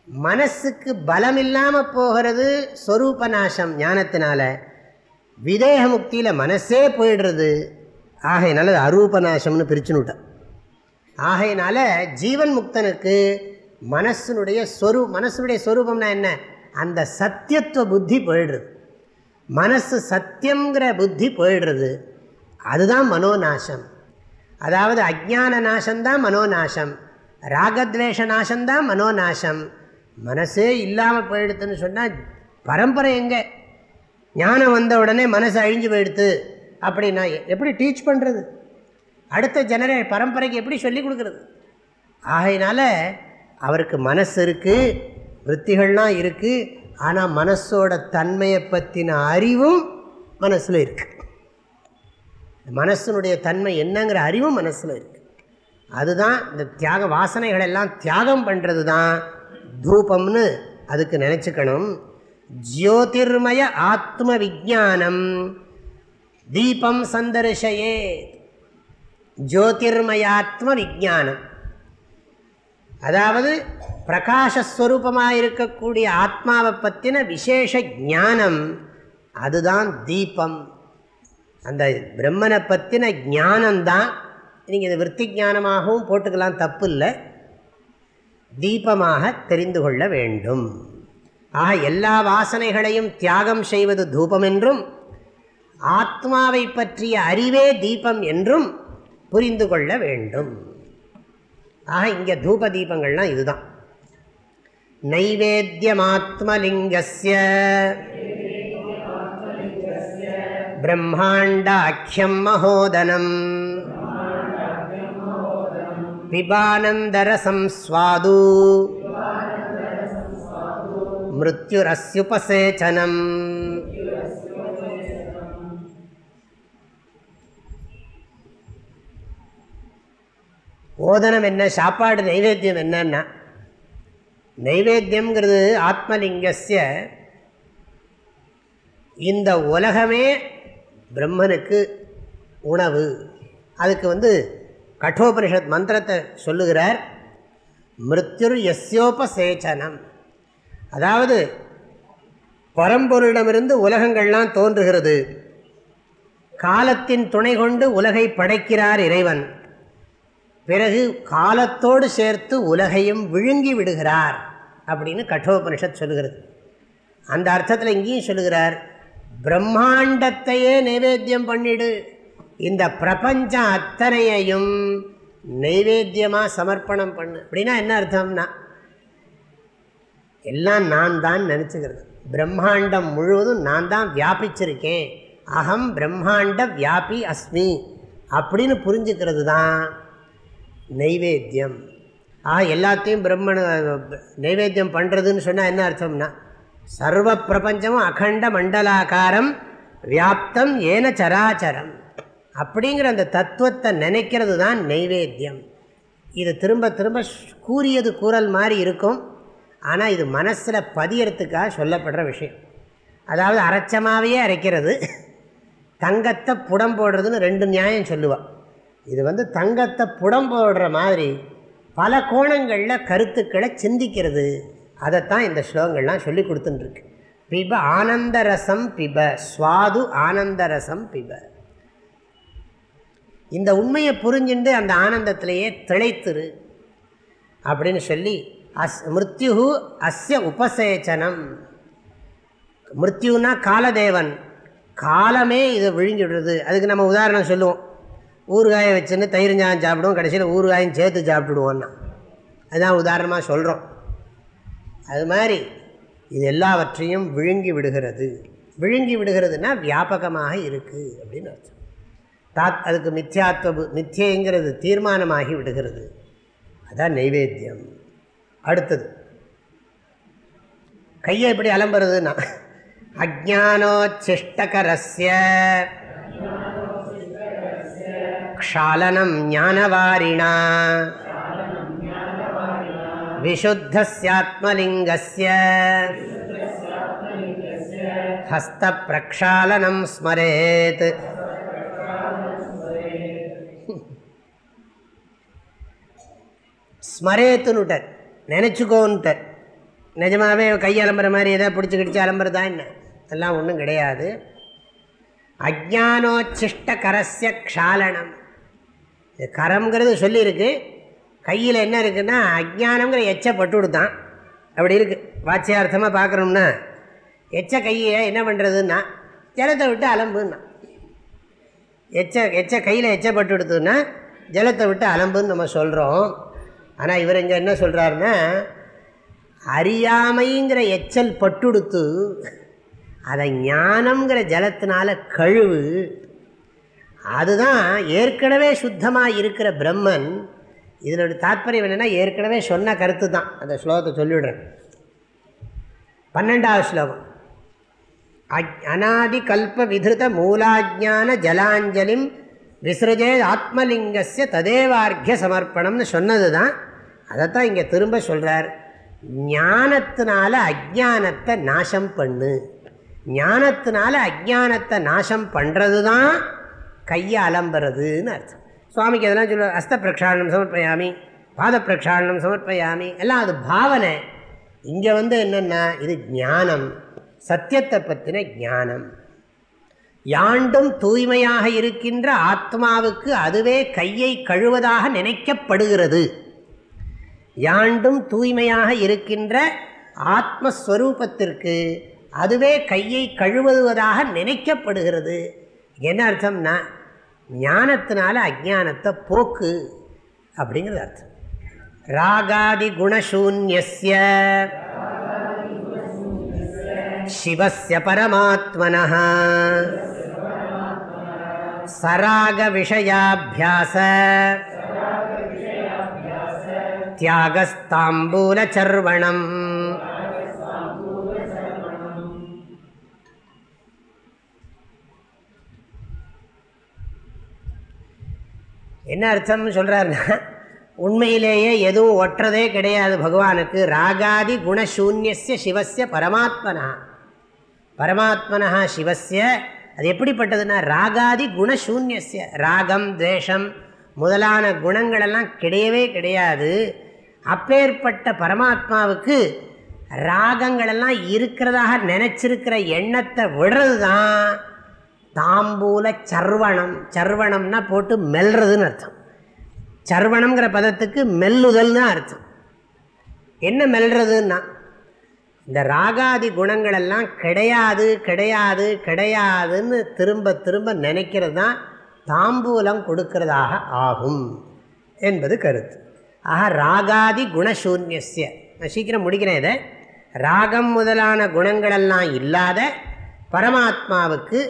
மனசுக்கு பலம் இல்லாமல் போகிறது சொரூபநாசம் ஞானத்தினால. விதேக முக்தியில் மனசே போயிடுறது. ஆகையினால அது அரூபநாசம்னு நாசம்னு விட்டான். ஆகையினால ஜீவன் முக்தனுக்கு மனசனுடைய சொரூ மனசனுடைய சொரூபம்னா என்ன? அந்த சத்தியத்துவ புத்தி போயிடுறது. மனசு சத்தியங்கிற புத்தி போயிடுறது. அதுதான் மனோநாசம். அதாவது அஜான நாசம்தான் மனோநாசம். ராகத்வேஷ நாசம்தான் மனோநாசம். மனசே இல்லாமல் போயிடுதுன்னு சொன்னால் பரம்பரை எங்கே? ஞானம் வந்த உடனே மனசு அழிஞ்சு போயிடுது அப்படின்னா எப்படி டீச் பண்ணுறது அடுத்த ஜெனரே பரம்பரைக்கு எப்படி சொல்லி கொடுக்குறது? ஆகையினால அவருக்கு மனசு இருக்குது விற்த்திகள்லாம் இருக்குது ஆனால் மனசோட தன்மையை பற்றின அறிவும் மனசில் இருக்குது மனசனுடைய தன்மை என்னங்கிற அறிவும் மனசில் இருக்குது அதுதான் இந்த தியாக வாசனைகள் எல்லாம் தியாகம் பண்ணுறது தான் தூபம்னு அதுக்கு நினச்சிக்கணும். ஜோதிர்மய ஆத்ம விஜானம் தீபம் சந்தர்ஷயே. ஜோதிர்மயாத்ம விஜானம் அதாவது பிரகாஷஸ்வரூபமாக இருக்கக்கூடிய ஆத்மாவை பற்றின விசேஷ ஞானம். அதுதான் தீபம். அந்த பிரம்மனை பற்றின ஞானம்தான். நீங்கள் இந்த விற்பி ஞானமாகவும் போட்டுக்கலாம் தப்பு இல்லை தீபமாக தெரிந்து கொள்ள வேண்டும். ஆக எல்லா வாசனைகளையும் தியாகம் செய்வது தூபம் என்றும் ஆத்மாவை பற்றிய அறிவே தீபம் என்றும் புரிந்து கொள்ள வேண்டும். ஆக இங்கே தூப தீபங்கள்லாம் இதுதான். நைவேத்தியமாத்மலிங்கஸ்ய பிரம்மாண்டாக்கியம் மகோதனம். பிபானந்தரசம் ஸ்வாது மிருத்யுரஸ்யுபசேச்சனம் ஓதனம் என்ன சாப்பாடு நைவேத்தியம் என்னன்னா நைவேத்தியம்ங்கிறது ஆத்மலிங்கஸ்ய இந்த உலகமே பிரம்மனுக்கு உணவு. அதுக்கு வந்து கட்டோபனிஷத் மந்திரத்தை சொல்லுகிறார் மிருத்யுர் எஸ்யோபசேச்சனம் அதாவது பரம்பொருளிடமிருந்து உலகங்கள்லாம் தோன்றுகிறது. காலத்தின் துணை கொண்டு உலகை படைக்கிறார் இறைவன். பிறகு காலத்தோடு சேர்த்து உலகையும் விழுங்கி விடுகிறார் அப்படின்னு கட்டோபனிஷத் சொல்லுகிறது. அந்த அர்த்தத்தில் இங்கேயும் சொல்லுகிறார் பிரம்மாண்டத்தையே நைவேத்தியம் பண்ணிடு. இந்த பிரபஞ்சம் அத்தனையையும் நைவேத்தியமாக சமர்ப்பணம் பண்ணு. அப்படின்னா என்ன அர்த்தம்னா எல்லாம் நான் தான் நினச்சிக்கிறது. பிரம்மாண்டம் முழுவதும் நான் தான் வியாபிச்சிருக்கேன். அகம் பிரம்மாண்ட வியாபி அஸ்மி. அப்படின்னு புரிஞ்சுக்கிறது தான் நைவேத்தியம். ஆ எல்லாத்தையும் பிரம்மண நைவேத்தியம் பண்ணுறதுன்னு சொன்னால் என்ன அர்த்தம்னா சர்வ பிரபஞ்சமும் அகண்ட மண்டலாக்காரம் வியாப்தம் ஏன சராச்சரம். அப்படிங்கிற அந்த தத்துவத்தை நினைக்கிறது தான் நைவேத்தியம் இது திரும்ப திரும்ப கூறியது கூறல் மாதிரி இருக்கும். ஆனால் இது மனசில் பதியறதுக்காக சொல்லப்படுற விஷயம். அதாவது அரைச்சமாகவே அரைக்கிறது. தங்கத்தை புடம் போடுறதுன்னு ரெண்டு நியாயம் சொல்லுவாள் இது வந்து தங்கத்தை புடம் போடுற மாதிரி பல கோணங்களில் கருத்துக்களை சிந்திக்கிறது. அதைத்தான் இந்த ஸ்லோகங்கள்லாம் சொல்லி கொடுத்துட்டுருக்கு பிப ஆனந்தரசம் பிப சுவாது ஆனந்தரசம் பிப. இந்த உண்மையை புரிஞ்சுட்டு அந்த ஆனந்தத்திலேயே திளைத்துரு அப்படின்னு சொல்லி அஸ் மிருத்யு அஸ்ய உபசேச்சனம். மிருத்யுனா காலதேவன். காலமே இதை விழுங்கிடுறது அதுக்கு நம்ம உதாரணம் சொல்லுவோம். ஊறுகாயை வச்சுன்னு தயிர் ஞானம் சாப்பிடுவோம். கடைசியில் ஊறுகாயும் சேர்த்து சாப்பிட்டுடுவோன்னா. அதுதான் உதாரணமாக சொல்கிறோம் அது மாதிரி இது எல்லாவற்றையும் விழுங்கி விடுகிறது. விழுங்கி விடுகிறதுனா வியாபகமாக இருக்குது அப்படின்னு அர்த்தம். தாத் அதுக்கு மித்யாத்வ மித்தியங்கிறது தீர்மானமாகி விடுகிறது அதான் நைவேத்தியம் அடுத்தது கையை எப்படி அலம்புறதுன்னா அஜானோச்சிஷ்டகரஸ்ய க்ஷாலனம் ஞானவாரிணா विशुद्धस्यात्मलिङ्गस्य हस्तप्रक्षालनं स्मरेत् ஸ்மரேத்துன்னுட்டார் நினச்சிக்கோன்ட்டார். நிஜமாகவே கை அலம்புற மாதிரி எதாவது பிடிச்சி கிடிச்சு அலம்புறதா என்ன? அதெல்லாம் ஒன்றும் கிடையாது. அஜானோச்சிஷ்ட கரஸ்ய க்ஷாலனம் கரம்ங்கிறது சொல்லியிருக்கு. கையில் என்ன இருக்குன்னா அஜானங்கிற எச்சப்பட்டு பட்டு கொடுத்தான். அப்படி இருக்குது வாட்சியார்த்தமாக பார்க்குறோம்னா எச்ச கையை என்ன பண்ணுறதுன்னா ஜலத்தை விட்டு அலம்புன்னா. எச்ச எச்ச கையில் எச்சப்பட்டு பட்டு ஜலத்தை விட்டு அலம்புன்னு நம்ம சொல்கிறோம் ஆனால் இவர் இங்கே என்ன சொல்கிறாருன்னா அறியாமைங்கிற எச்சல் பட்டுடுத்து அதை ஞானம்ங்கிற ஜலத்தினால கழுவு அதுதான் ஏற்கனவே சுத்தமாக இருக்கிற பிரம்மன். இதனோட தாற்பயம் என்னென்னா ஏற்கனவே சொன்ன கருத்து தான் அந்த ஸ்லோகத்தை சொல்லிவிடுறேன். பன்னெண்டாவது ஸ்லோகம். அநாதி கல்ப விதிருத மூலாஜான ஜலாஞ்சலிம் விசிறஜே ஆத்மலிங்கஸ்ய ததேவார்க்கிய சமர்ப்பணம்னு சொன்னது தான் அதைத்தான் இங்கே திரும்ப சொல்கிறார் ஞானத்தினால அஜானத்தை நாசம் பண்ணு. ஞானத்தினால அஜானத்தை நாசம் பண்ணுறது தான் கையை அலம்புறதுன்னு அர்த்தம். சுவாமிக்கு அதெல்லாம் சொல்லுவார் அஸ்த பிரக்ஷாலனம் சமர்ப்பயாமி பாத பிரக்ஷாலனம் சமர்ப்பயாமி. எல்லாம் அது பாவனை. இங்கே வந்து என்னென்னா இது ஞானம். சத்தியத்தை பற்றின ஞானம். யாண்டும் தூய்மையாக இருக்கின்ற ஆத்மாவுக்கு அதுவே கையை கழுவதாக நினைக்கப்படுகிறது. யாண்டும் தூய்மையாக இருக்கின்ற ஆத்மஸ்வரூபத்திற்கு அதுவே கையை கழுவுவதாக நினைக்கப்படுகிறது. என்ன அர்த்தம்னா ஞானத்தினால அஜானத்தை போக்கு அப்படிங்கிறது அர்த்தம். ராகாதி குணசூன்யஸ்ய சிவசிய பரமாத்மனः சராக விஷயாபியாச தியாகஸ்தாம்பூலச்சர்வணம். என்ன அர்த்தம்னு சொல்கிறாருன்னா உண்மையிலேயே எதுவும் ஒற்றதே கிடையாது பகவானுக்கு. ராகாதி குணசூன்யசிய சிவசிய பரமாத்மனா. பரமாத்மனா சிவசிய அது எப்படிப்பட்டதுன்னா ராகாதி குணசூன்யசிய ராகம் துவேஷம் முதலான குணங்களெல்லாம் கிடையவே கிடையாது. அப்பேற்பட்ட பரமாத்மாவுக்கு ராகங்களெல்லாம் இருக்கிறதாக நினச்சிருக்கிற எண்ணத்தை விடுறது தான் தாம்பூல சர்வணம். சர்வணம்னா போட்டு மெல்றதுன்னு அர்த்தம். சர்வணம்ங்கிற பதத்துக்கு மெல்லுதல்னு அர்த்தம். என்ன மெல்றதுன்னா இந்த ராகாதி குணங்களெல்லாம் கிடையாது கிடையாது கிடையாதுன்னு திரும்ப திரும்ப நினைக்கிறது தான் தாம்பூலம் கொடுக்கறதாக ஆகும் என்பது கருத்து. ஆஹா ராகாதி குணசூன்யஸ்ய. நான் சீக்கிரம் முடிக்கிறேன் இதை. ராகம் முதலான குணங்களெல்லாம் இல்லாத பரமாத்மாவுக்கு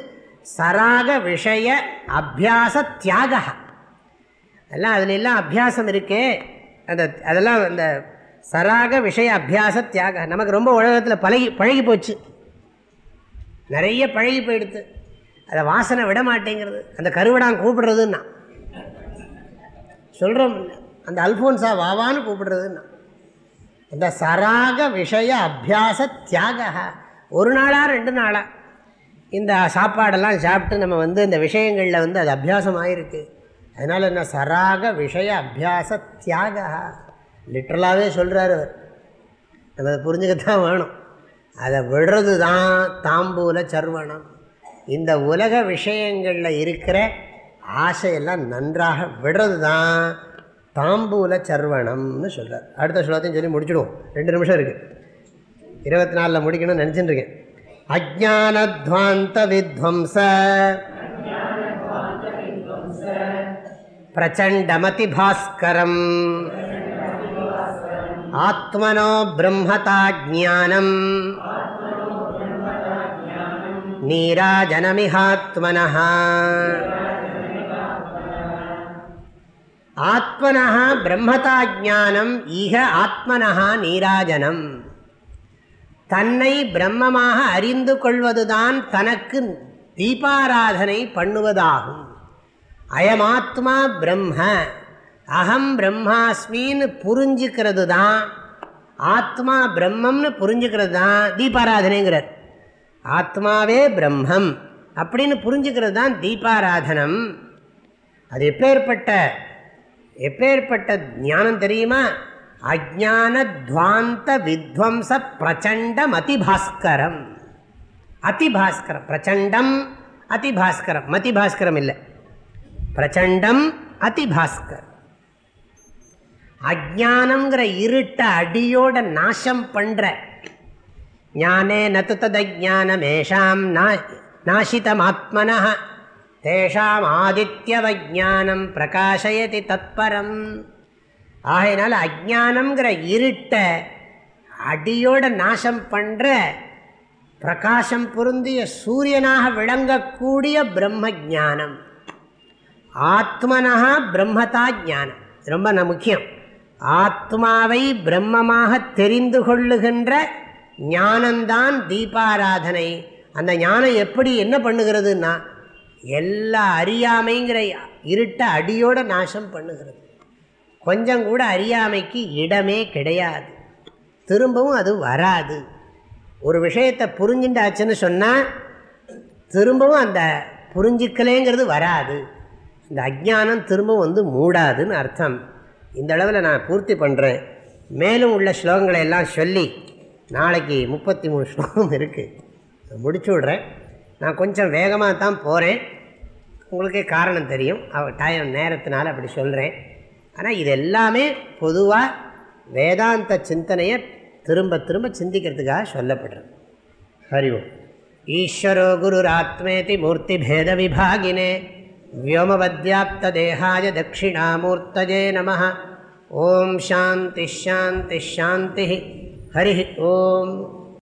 சராக விஷய அபியாச தியாக. அதெல்லாம் அதில் எல்லாம் அபியாசம் இருக்கே. அந்த அதெல்லாம் அந்த சராக விஷய அபியாச தியாக. நமக்கு ரொம்ப உலகத்தில் பழகி பழகி போச்சு. நிறைய பழகி போயிடுது அதை வாசனை விட மாட்டேங்கிறது அந்த கருவடான் கூப்பிடுறதுன்னா. சொல்கிறோம் அந்த அல்ஃபோன்ஸா வாவான்னு கூப்பிடுறதுன்னா. அந்த சராக விஷய அபியாச தியாக. ஒரு நாளா ரெண்டு நாளா. இந்த சாப்பாடெல்லாம் சாப்பிட்டு நம்ம வந்து இந்த விஷயங்களில் வந்து அது அபியாசம் ஆகிருக்கு அதனால் என்ன? சராக விஷய அபியாச தியாக. லிட்ரலாகவே சொல்கிறார் அவர். நம்ம அதை புரிஞ்சுக்கத்தான் வேணும். அதை விடுறது தான் தாம்பூல சர்வணம். இந்த உலக விஷயங்களில் இருக்கிற ஆசையெல்லாம் நன்றாக விடுறது தான் தாம்பூல சர்வணம்னு சொல்கிறார் அடுத்த ஸ்லோகத்தையும் சொல்லி முடிச்சுடுவோம். ரெண்டு நிமிஷம் இருக்குது இருபத்தி நாலில் முடிக்கணும்னு நினச்சிட்டு இருக்கேன். அஜானத்வாந்த வித்வம்ச பிரச்சண்டமதி பாஸ்கரம் ஆத்மனோ பிரம்மதா ஜானம் நீராஜனமிஹாத்மன ஆத்மனா பிரம்மதா ஜானம் ஈக ஆத்மனஹா நீராஜனம். தன்னை பிரம்மமாக அறிந்து கொள்வதுதான் தனக்கு தீபாராதனை பண்ணுவதாகும். அயமாத்மா பிரம்ம அகம் பிரம்மாஸ்மின்னு புரிஞ்சுக்கிறது தான் ஆத்மா பிரம்மம்னு புரிஞ்சுக்கிறது தான் தீபாராதனைங்கிறார். ஆத்மாவே பிரம்மம் அப்படின்னு புரிஞ்சுக்கிறது தான் தீபாராதனம். அது எப்பேற்பட்ட எப்பேற்பட்ட ஞானம் தெரியுமா? அஜானத்வாந்த வித்வம்ச பிரச்சண்டம் அதிபாஸ்கரம். அதிபாஸ்கரம் பிரச்சண்டம் அதிபாஸ்கரம். மதிபாஸ்கரம் இல்லை. பிரச்சண்டம் அதிபாஸ்கர். அஜானங்கிற இருட்ட அடியோட நாசம் பண்ணுற ஞானே நது ததஜானமேஷாம் நாசிதமாத்மன தேஷாம் ஆதித்யவஜானம் பிரகாசயதி தத்பரம். ஆகையினால அஜானம்ங்கிற இருட்ட அடியோட நாசம் பண்ணுற பிரகாசம் பொருந்திய சூரியனாக விளங்கக்கூடிய பிரம்ம ஜானம் ஆத்மனா பிரம்மதா ஜானம் ரொம்ப ந முக்கியம். ஆத்மாவை பிரம்மமாக தெரிந்து கொள்ளுகின்ற ஞானந்தான் தீபாராதனை. அந்த ஞானம் எப்படி என்ன பண்ணுகிறதுன்னா எல்லா அறியாமைங்கிற இருட்ட அடியோட நாசம் பண்ணுகிறது. கொஞ்சம் கூட அறியாமைக்கு இடமே கிடையாது. திரும்பவும் அது வராது. ஒரு விஷயத்தை புரிஞ்சுட்டாச்சுன்னு சொன்னால் திரும்பவும் அந்த புரிஞ்சிக்கலேங்கிறது வராது. இந்த அஜ்ஞானம் திரும்பவும் வந்து மூடாதுன்னு அர்த்தம். இந்த அளவில் நான் பூர்த்தி பண்ணுறேன் மேலும் உள்ள ஸ்லோகங்களை எல்லாம் சொல்லி நாளைக்கு முப்பத்தி மூணு ஸ்லோகம் இருக்குது முடிச்சு விட்றேன். நான் கொஞ்சம் வேகமாக தான் போகிறேன். உங்களுக்கே காரணம் தெரியும். அவ டைம் நேரத்தினால் அப்படி சொல்கிறேன். ஆனால் இது எல்லாமே பொதுவாக வேதாந்த சிந்தனையை திரும்ப திரும்ப சிந்திக்கிறதுக்காக சொல்லப்படுறது. ஹரி ஓம். ஈஸ்வரோ குருராத்மேதி மூர்த்தி பேத விபாகினே. வியோமவத்யாப்த தேகாய தட்சிணாமூர்த்தஜே நம ஓம் சாந்தி ஷாந்தி ஷாந்தி ஹரி ஓம்.